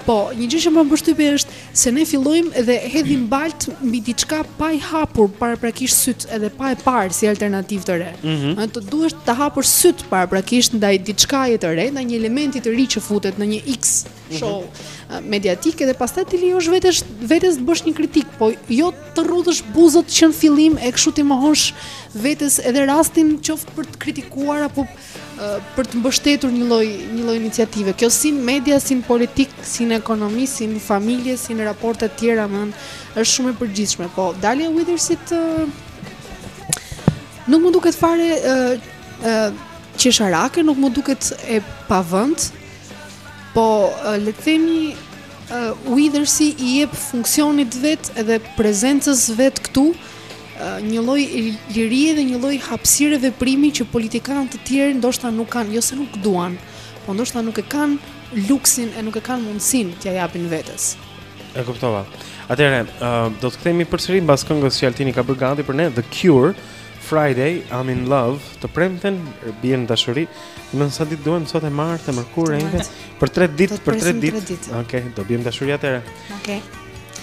Po, një gjë që më bën përshtypje është Se ne fillojmë dhe hedhim baltë mbi diçka pa i hapur paraprakisht sytë edhe pa e parë si alternativë të re. Mm -hmm. Të duhet t'i hapësh sytë paraprakisht ndaj diçkaje të re, ndaj një elementi të ri që futet në një X mhm. show mm -hmm. mediatik dhe pastaj t'i lejosh vetes vetes të bësh një kritikë, po jo të rrudhësh buzët që në fillim e kështu t'i mohosh vetes edhe rastin qoftë për të kritikuar apo për të mbështetur një lloj një lloj iniciative. Kjo si në media, si në politikë, si në ekonomi, si në familje, si në raporte të tjera, më është shumë e përgjithshme. Po dalja e Withersit nuk më duket fare ë ë qesharake, nuk më duket e pavend. Po le të themi uh, Withersi i jep funksionit të vet edhe prezencës së vet këtu një lloj lirie dhe një lloj hapësire veprimi që politikanë të tjerë ndoshta nuk kanë, jo se nuk duan, po ndoshta nuk e kanë luksin e nuk e kanë mundësinë t'ia japin vetes. E kuptova. Atëherë, uh, do të kthehemi përsëri mbas këngës që Altini ka bërë gati për ne The Cure, Friday, I'm in Love, të premten bie në dashuri. Më sa ditë duhen sot e martë, mërkurë, enjte, për 3 ditë, për 3 ditë. Okej, okay, do biem në dashuri atëherë. Okej. Okay.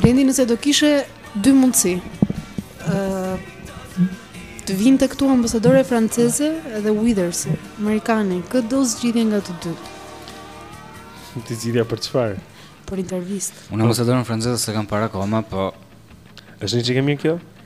Blendi nëse do kishe dy mundësi të vinte këtu ambasadorja franceze dhe Withers, amerikani, kë do zgjidhje nga të dy? T'i zgjidhja për çfarë? Për intervistë. Unë ambasadoren franceze s'e kam parë akoma, po është një çike mirë kjo?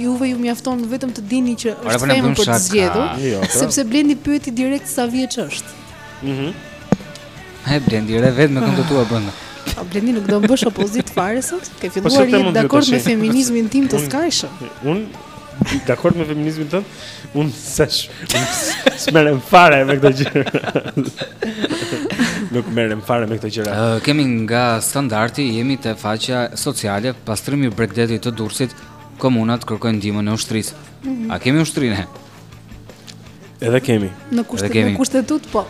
Juve ju mjafton vetëm të dini që është femër për të zgjedhur, jo, po. sepse Blendi pyeti direkt sa vjeç është. Mhm. Mm Hë Blendi, re vetë me këmbët e tua brenda. Po Blendi nuk do të bësh opozitë fare sot? Ke po, filluar të jesh dakord me feminizmin tim të skajshëm. Unë dakord me feminizmin tënd? Unë s'e. S'merrem fare me këtë gjë. Nuk merrem fare me këto gjëra. Uh, kemi nga Standardi, jemi te faqja sociale, pastrimi i bregdetit të Durrësit, Komunat kërkojnë ndihmën e ushtrisë. Mhm. A kemi ushtri ne? Edhe kemi. Në kushtet kushtetutë po.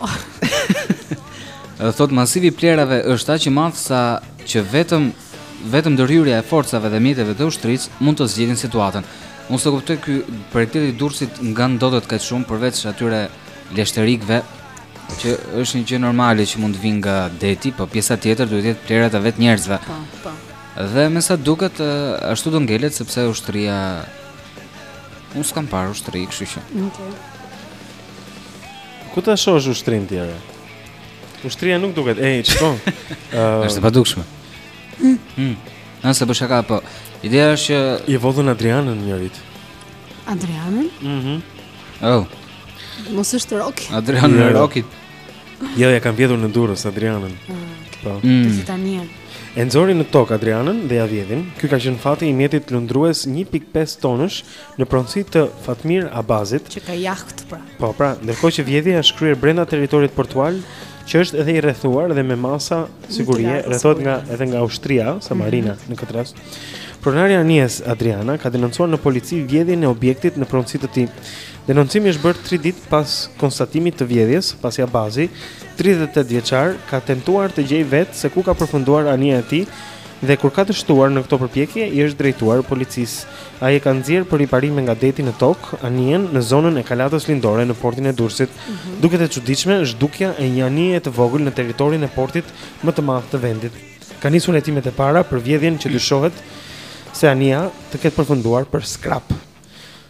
Edhe thotë masivi i plehrave është aq i madh sa që vetëm vetëm ndërhyrja e forcave dhe mjeteve të ushtrisë mund të zgjidhin situatën. Unë s'e kuptoj ky bregdeti i Durrësit nga ndotet kaq shumë përveç atyre leshterikëve që është një gjë normale që mund të vijnë nga deti, po pjesa tjetër duhet të jetë plehrat e vetë njerëzve. Po, po. Dhe me sa duket ashtu do ngelet sepse ushtria unë s'kam parë ushtri, kështu që. Okej. Ku ta shohësh ushtrinë ti atje? Ushtria nuk duket, ej, çfarë? Ëh. Është e padukshme. Hm. Hm. Nëse bësh aka po. Ideja është që i vodhën Adrianën njërit. Adrianën? Mhm. Mm oh. Mos është Roki. Adrianën e Rokit. Jo, ia kanë vjedhur në Durrës Adrianën. Mm. Po. Mm. Të zitanien. E nxori në tokë Adrianën dhe ia vjedhin. Ky ka qenë fati i mjetit lundrues 1.5 tonësh në pronësi të Fatmir Abazit, që ka jaht pra. Po, pra, ndërkohë që vjedhja është kryer brenda territorit portual, që është edhe i rrethuar dhe me masa sigurie, rrethohet nga edhe nga ushtria, sa mhm. marina mm -hmm. në këtë rast. Pronari i anijes Adriana ka denoncuar në polici vjedhjen e objektit në pronësi të tij. Denoncimi është bërë 3 ditë pas konstatimit të vjedhjes, pasi Abazi, 38 vjeçar, ka tentuar të gjejë vetë se ku ka përfunduar anija e tij dhe kur ka dështuar në këto përpjekje i është drejtuar policisë. Ai e ka nxjerrë për riparime nga deti në tokë anijen në zonën e Kalatës Lindore në portin e Durrësit. Mm -hmm. Duket e çuditshme zhdukja e një anije të vogël në territorin e portit më të madh të vendit. Ka nisur hetimet e para për vjedhjen që dyshohet se anija të ketë përfunduar për skrap.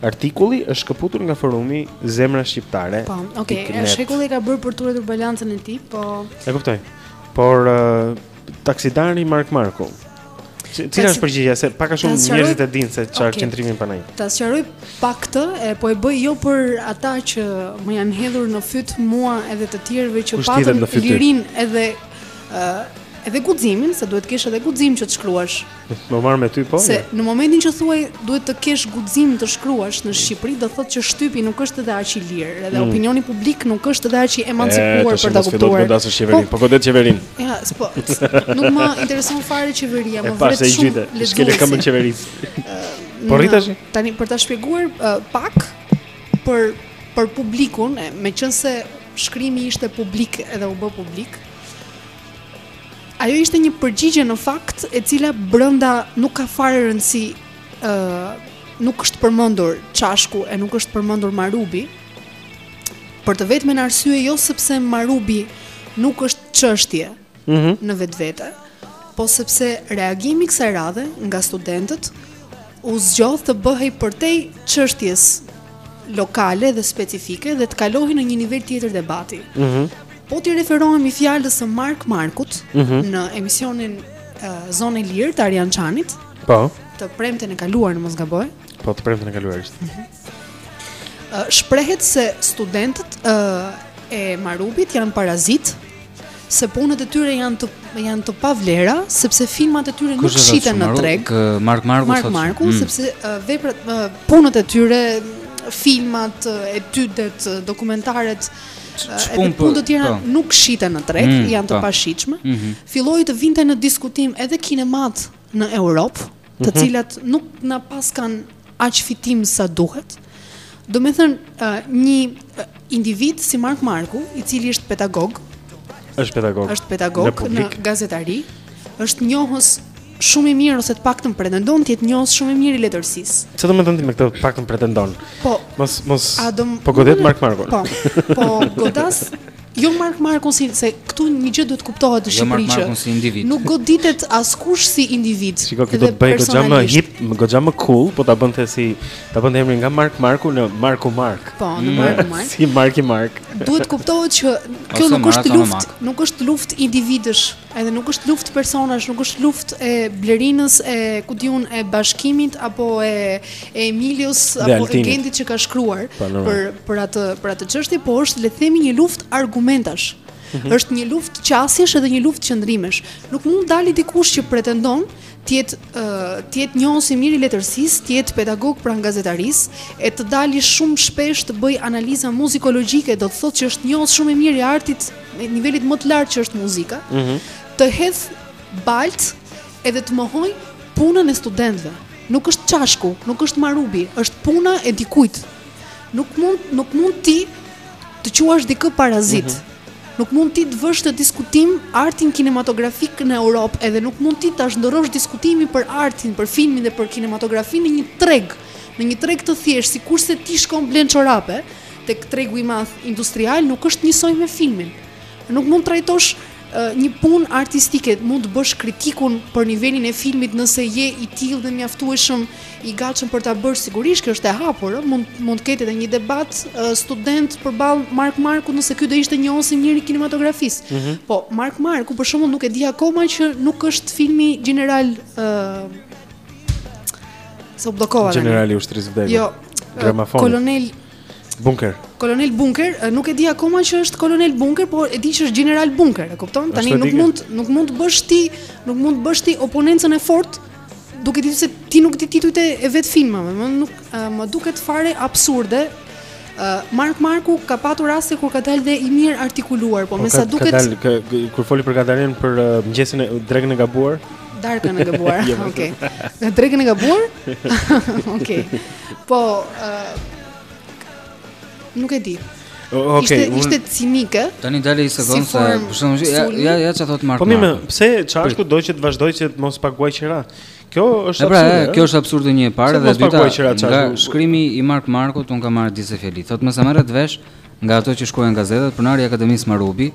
Artikulli është shkëputur nga forumi Zemra Shqiptare. Po, okay, Shekulli e ka bërë për të ruajtur balancën e tij, po. E kuptoj. Por uh, taksidari Mark Marku. Cila është përgjigja se pak a shumë njerëzit e dinë se çfarë okay. qëndrimi mbanë ai. Ta sqaroj pak këtë, e po e bëj jo për ata që më janë hedhur në fyt mua edhe të tjerëve që patën lirinë edhe uh, edhe guximin, se duhet të kesh edhe guxim që të shkruash Do marr me ty po. Se jo. në momentin që thuaj duhet të kesh guxim të shkruash në Shqipëri, do thotë që shtypi nuk është edhe aq i lirë, edhe mm. opinioni publik nuk është edhe aq i emancipuar për ta kuptuar. Po godet qeverinë, po, po godet qeverinë. Ja, s'po. Nuk më intereson fare qeveria, më vret shumë. Le t'i shkelë këmbën qeverisë. Po rritesh? Tani për ta shpjeguar pak për për publikun, meqense shkrimi ishte publik edhe u bë publik. Ajo ishte një përgjigje në fakt e cila brenda nuk ka fare rëndësi ë uh, nuk është përmendur Çashku e nuk është përmendur Marubi. Për të vetmen arsye jo sepse Marubi nuk është çështje mm -hmm. në vetvete, po sepse reagimi i kësaj radhe nga studentët u zgjodh të bëhej përtej çështjes lokale dhe specifike dhe të kalohej në një nivel tjetër debati. Ëh. Mm po t'i referohemi fjalës së Mark Markut mm -hmm. në emisionin uh, Zonë e Lirë të Arjan Çanit. Po. Të premten e kaluar, në mos gaboj. Po të premten e kaluar ishte. Mm -hmm. Shprehet se studentët e Marubit janë parazitë se punët e tyre janë të janë të pavlera sepse filmat e tyre nuk shiten në treg. Mark Marku Mark Marku mm. sepse uh, veprat uh, punët e tyre filmat, etydet, dokumentaret edhe punë të tjera po. nuk shiten në treg, mm, janë të po. pashitshme. Mm -hmm. Filloi të vinte në diskutim edhe kinemat në Europë, të mhm. cilat nuk na paskan aq fitim sa duhet. Domethënë, uh, një uh, individ si Mark Marku, i cili është pedagog, është pedagog, është pedagog në, në gazetari, është njohës shumë i mirë ose të paktën pretendon të jetë njohës shumë i mirë i letërsisë. Çfarë do të thuash ti me këtë të paktën pretendon? Po. Mos mos po godet Mark Markun. Po. Po godas Jo Mark Markun si se këtu një gjë duhet kuptohet në jo, Shqipëri që. Jo Mark Markun si individ. Nuk goditet askush si individ. Shiko këtu do të bëhej goxha më hip, më goxha më cool, po ta bënte si ta bënte emrin nga Mark Marku në Marku Mark. Po, në mm. Marku Mark. Si Marki Mark. Duhet kuptohet që kjo nuk është luftë, nuk është luftë individësh Edhe nuk është luftë personash, nuk është luftë e Blerinës, e ku di unë, e Bashkimit apo e e Emilios Dhe apo e Altinit. Gendit që ka shkruar Po, normal. për për atë për atë çështje, po është le të themi një luftë argumentash. Mhm. Është një luftë qasjesh edhe një luftë qëndrimesh. Nuk mund të dali dikush që pretendon të jetë të jetë njohës i mirë i letërsisë, të jetë pedagog pranë gazetarisë, e të dali shumë shpesh të bëjë analiza muzikologjike, do të thotë që është njohës shumë i mirë i artit, i nivelit më të lartë që është muzika. Mm -hmm. Të hedhë baltë edhe të mohojë punën e studentëve. Nuk është Çashku, nuk është Marubi, është puna e dikujt. Nuk mund nuk mund ti të quash dikë parazit. Mm -hmm. Nuk mund ti të vësh në diskutim artin kinematografik në Europë, edhe nuk mund ti ta shndërrosh diskutimin për artin, për filmin dhe për kinematografinë në një treg, në një treg të thjeshtë, sikurse ti shkon blen çorape tek tregu i madh industrial, nuk është njësoj me filmin. Nuk mund të trajtosh një punë artistike, mund të bësh kritikun për nivelin e filmit nëse je i tillë dhe mjaftueshëm i gatshëm për ta bërë sigurisht kjo është e hapur, mund mund të ketë edhe një debat uh, student përballë Mark Marku nëse ky do ishte njohës i mirë i kinematografisë. Mm -hmm. Po Mark Marku për shembull nuk e di akoma që nuk është filmi gjeneral ë uh, se u bllokova. Gjenerali i ushtrisë së vdekur. Jo. Gramafon. Kolonel Bunker. Kolonel Bunker, nuk e di akoma që është kolonel Bunker, por e di që është gjeneral Bunker, e kupton? Tani nuk mund nuk mund të bësh ti, nuk mund të bësh ti oponencën e fortë duke ditur se ti nuk di titujt e vetë filmave, më nuk më duket fare absurde. Uh, Mark Marku ka patur raste kur ka dalë dhe i mirë artikuluar, po, po me sa duket ka dalë kur foli për Kadarenë për uh, mëngjesin e drekën e gabuar, darkën e gabuar. Okej. Okay. Drekën e gabuar? Okej. Po nuk e di. Okej, ishte ishte cinike. Tani dalë një sekond se për shembull ja ja ja çfarë thot Marku. Po mirë, pse Çashku do që të vazhdoj që të mos paguaj qira? Kjo është pra, absurde. Pra, kjo është absurde një e para dhe e dyta. Nga shkrimi i Mark Markut un kam marrë disa fjali. Thot me sa merret vesh Nga ato që shkruajnë gazetat, pronari i Akademisë Marubi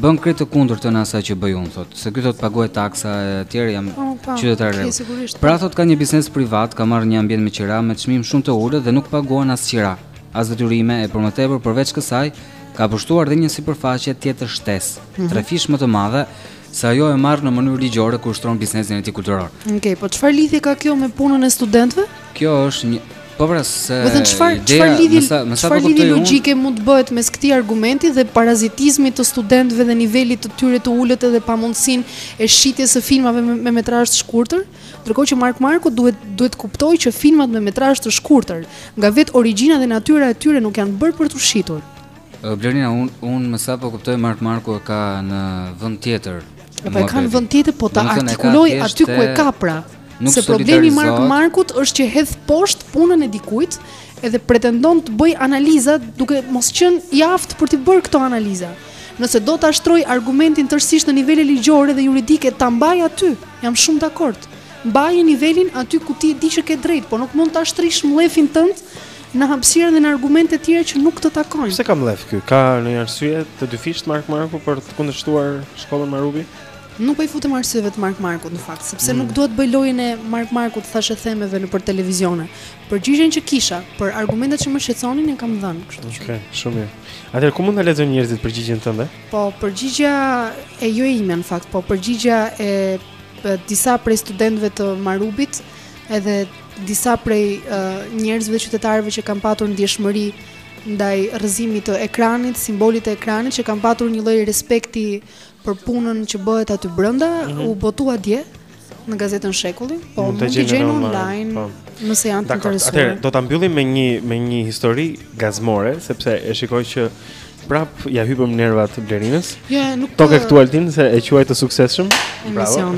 bën krejt të kundërtën e asaj që bëj unë, thotë. Se ky thotë paguaj taksa e etj, jam po, po, qytetar rreth. Po. Pra thotë ka një biznes privat, ka marrë një ambient me qira me çmim shumë të ulët dhe nuk paguan as qira, as detyrime e për më tepër përveç kësaj ka pushtuar dhe një sipërfaqe tjetër shtesë, mm -hmm. trefish më të madhe se ajo e marrë në mënyrë ligjore ku ushtron biznesin e tij kulturor. Okej, okay, po çfarë lidhje ka kjo me punën e studentëve? Kjo është një Po pra se Vetëm çfarë çfarë lidhje çfarë po lidhje logjike mund të bëhet mes këtij argumenti dhe parazitizmit të studentëve dhe nivelit të tyre të ulët edhe pamundësinë e shitjes së filmave me, me metrazh të shkurtër? Ndërkohë që Mark Marku duhet duhet të kuptojë që filmat me metrazh të shkurtër, nga vetë origjina dhe natyra e tyre nuk janë bërë për t'u shitur. Blerina, un un me sa po kuptoj Mark Marku e ka në vend tjetër. Po e ka në vend tjetër, po ta artikuloj aty ku e ka pra. nuk se problemi i Mark Markut është që hedh poshtë punën e dikujt edhe pretendon të bëj analiza duke mos qenë i aftë për t'i bërë këto analiza. Nëse do ta shtroj argumentin tërësisht në nivele ligjore dhe juridike ta mbaj aty, jam shumë dakord. Mbaje nivelin aty ku ti e di që ke drejt, por nuk mund ta shtrish mllefin tënd në hapësira dhe në argumente të tjera që nuk të takojnë. Pse ka mllef ky? Ka ndonjë arsye të dyfishtë Mark Marku për të kundërshtuar shkollën Marubi? Nuk po i futem arsyeve të Mark Markut në fakt, sepse nuk mm. dua të bëj lojën e Mark Markut të thashethemeve nëpër televizione. Përgjigjen që kisha për argumentet që më shqetësonin e kam dhënë, kështu që. Okej, okay, shumë mirë. Atëherë ku mund ta lexojnë njerëzit përgjigjen tënde? Po, përgjigja jo e ime në fakt, po përgjigja e disa prej studentëve të Marubit, edhe disa prej uh, njerëzve dhe qytetarëve që kanë patur ndjeshmëri ndaj rrëzimit të ekranit, simbolit të ekranit që kanë patur një lloj respekti për punën që bëhet aty brenda, mm -hmm. u botua dje në gazetën Shekulli, po mund ta gjeni online po. nëse janë të interesuar. Atëherë do ta mbyllim me një me një histori gazmore, sepse e shikoj që prap ja hypëm nervat Blerinës. Jo, ja, nuk toke këtu Altin se e quaj të suksesshëm. Bravo.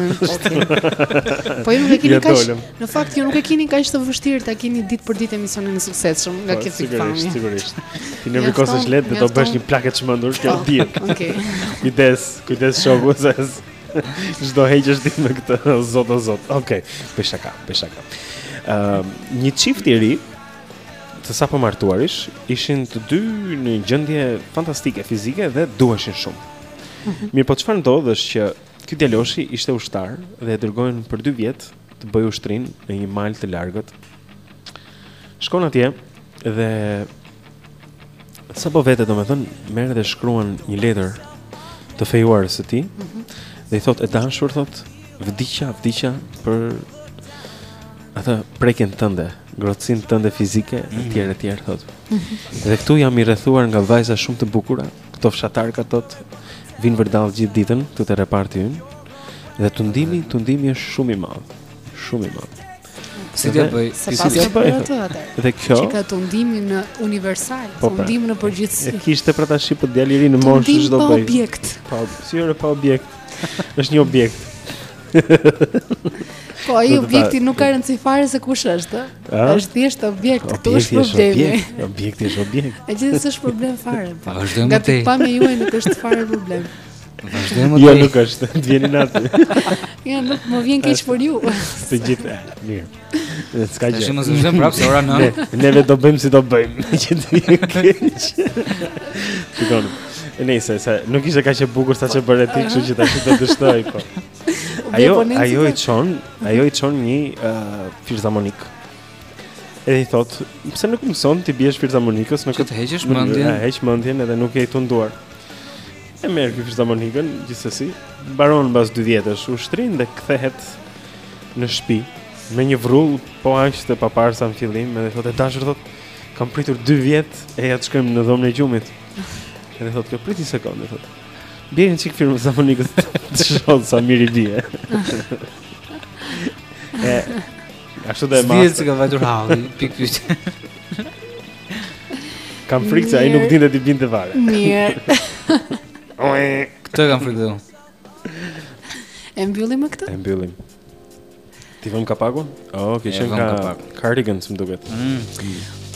po ju nuk e keni kaq. Në fakt ju nuk e keni kaq të vështirë ta keni ditë për ditë emisionin e suksesshëm nga kjo pikëpamje. Sigurisht, sigurisht. Ti nuk e kososh lehtë, do të bësh një plakë të çmendur kjo oh, ditë. Okej. Kujdes, kujdes shoku se ç'do heqësh ti me këtë zot o zot. Okej, për shaka, për shaka. Ëm, një çift i ri të sapomartuarish ishin të dy në gjendje fantastike fizike dhe duheshin shumë. Mhm. Mirë, po çfarë ndodh është që ky djaloshi ishte ushtar dhe e dërgojnë për 2 vjet të bëjë ushtrinë në një mal të largët. Shkon atje dhe sapo vete domethënë merr edhe shkruan një letër të fejuar së tij. Mm -hmm. Dhe i thotë e dashur thotë vdiqja, vdiqja për atë prekjen tënde, ngrohtësinë tënde fizike mm -hmm. etj etj thotë. Mm -hmm. Dhe këtu jam i rrethuar nga vajza shumë të bukura. Këto fshatarkat thotë vijnë vërdall gjithë ditën këtu te reparti ynë dhe tundimi, tundimi është shumë i madh, shumë i madh. Si të bëj? Si të bëj atë atë? Dhe kjo që ka tundimin universal, po, pra. tundimin në përgjithësi. E kishte për ta shitur djalin në moshë çdo bëj. Tundim pa objekt. Po, si është pa objekt? Është një objekt. Po ai objekti nuk ka rëndësi fare se kush është. Është thjesht objekt, ky është problemi. Objekti është objekt. Ai gjithë s'është problem fare. Po vazhdojmë tej. Pala juaj nuk është fare problem. Jo nuk është, të vjen inat. Jo nuk më vjen keq për ju. Të gjithë, mirë. Dhe s'ka gjë. Tash mos e zëmë prapë se ora 9. Ne, neve do bëjmë si do bëjmë. Që të vjen keq. Shikon. Në se s'a nuk ishte kaq e bukur sa ç'e bëre ti, kështu që tash do të shtoj po. Ajo, po ajo i çon, ajo i çon një uh, fizarmonikë. Edhe i thotë, pse nuk mëson t'i biesh fizarmonikës me këtë heqësh mendjen? Heq mendjen edhe nuk je i tunduar. E merr ky fizarmonikën, gjithsesi, mbaron mbas dy vjetësh ushtrinë dhe kthehet në shtëpi me një vrull po aq të paparë sa në fillim, edhe i thotë e dashur thotë kam pritur dy vjet eja të shkojmë në dhomën e gjumit. Edhe thotë kjo prit një sekondë thotë. Bjeri një çikë fizarmonikës të shoh sa mirë i bie E, ashtu dhe e masë S'dihet se ka vajtur halë, pikë Kam frikë se ai nuk dinte t'i binte fare. Mirë. Këtë kam frikë dhe unë. E mbyllim me këtë? E mbyllim. T'i vëmë kapakun? Oh, kënga ka kapak. Cardigans më duket. Mm.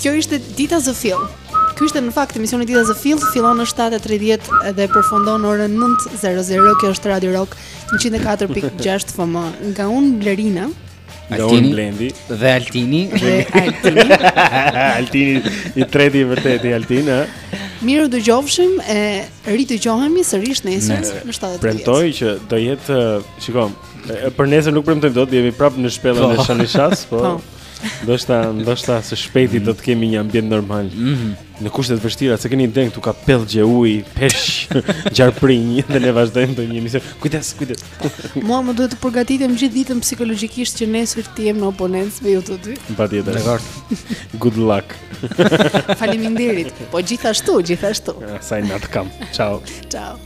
Kjo ishte Dita Zë Fill. Ky ishte në fakt emisioni Dita Zë Fill, fillon në 7:30 dhe përfundon në orën 9:00. Kjo është Radio Rock 104.6 FM. Nga unë Blerina. Lauri Blendi dhe Altini. Altini. Altini i treti i vërtetë i Altin, ë. Mirudëgjofshim e ridëgjohemi sërish nesër në 7:30. Premtoj që do jetë, shiko, për nesër nuk premtojmë dot, jemi prapë në shpellën po. e Shanishas, po. po. Ndoshta, ndoshta së shpejti do të kemi një ambient normal. Mhm. Në kushte të vështira, s'e keni idenë këtu ka pellgje uji, peshq, gjarprinj dhe ne vazhdojmë të bëjmë emision, kujdes, kujdes. Mua më duhet të përgatitem gjithë ditën psikologjikisht që nesër të jem në oponencë me ju të dy. Patjetër. Dakor. Good luck. Faleminderit. Po gjithashtu, gjithashtu. Sa inat kam. Ciao. Ciao.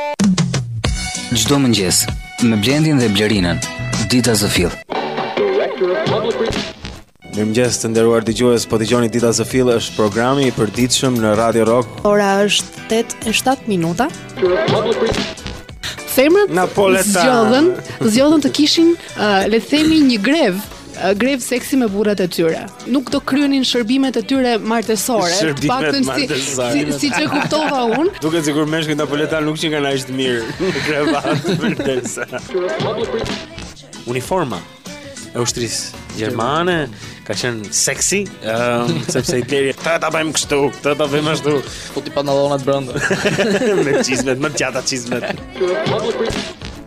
Çdo mëngjes me Blendin dhe Blerinën, dita zëfill. Mirë mëngjes të nderuar dëgjues, po dëgjoni Dita Zë Fill është programi i përditshëm në Radio Rock. Ora është 8:07 minuta. Femrat zgjodhën, zgjodhën të kishin, uh, le të themi, një grevë Grevë seksi me burrat e tyre. Nuk do kryenin shërbimet e tyre martesore. Shërbimet të paktën martesore. si si siç e kuptova unë. Duket sikur meshkujt napoletanë nuk qenkan aq të mirë në krevat vërtet se. Uniforma e ushtrisë gjermane ka qenë seksi, um, sepse i deri ta ta bëjmë kështu, ta ta bëjmë ashtu, po ti pantallonat brenda. me çizmet, me ato çizmet.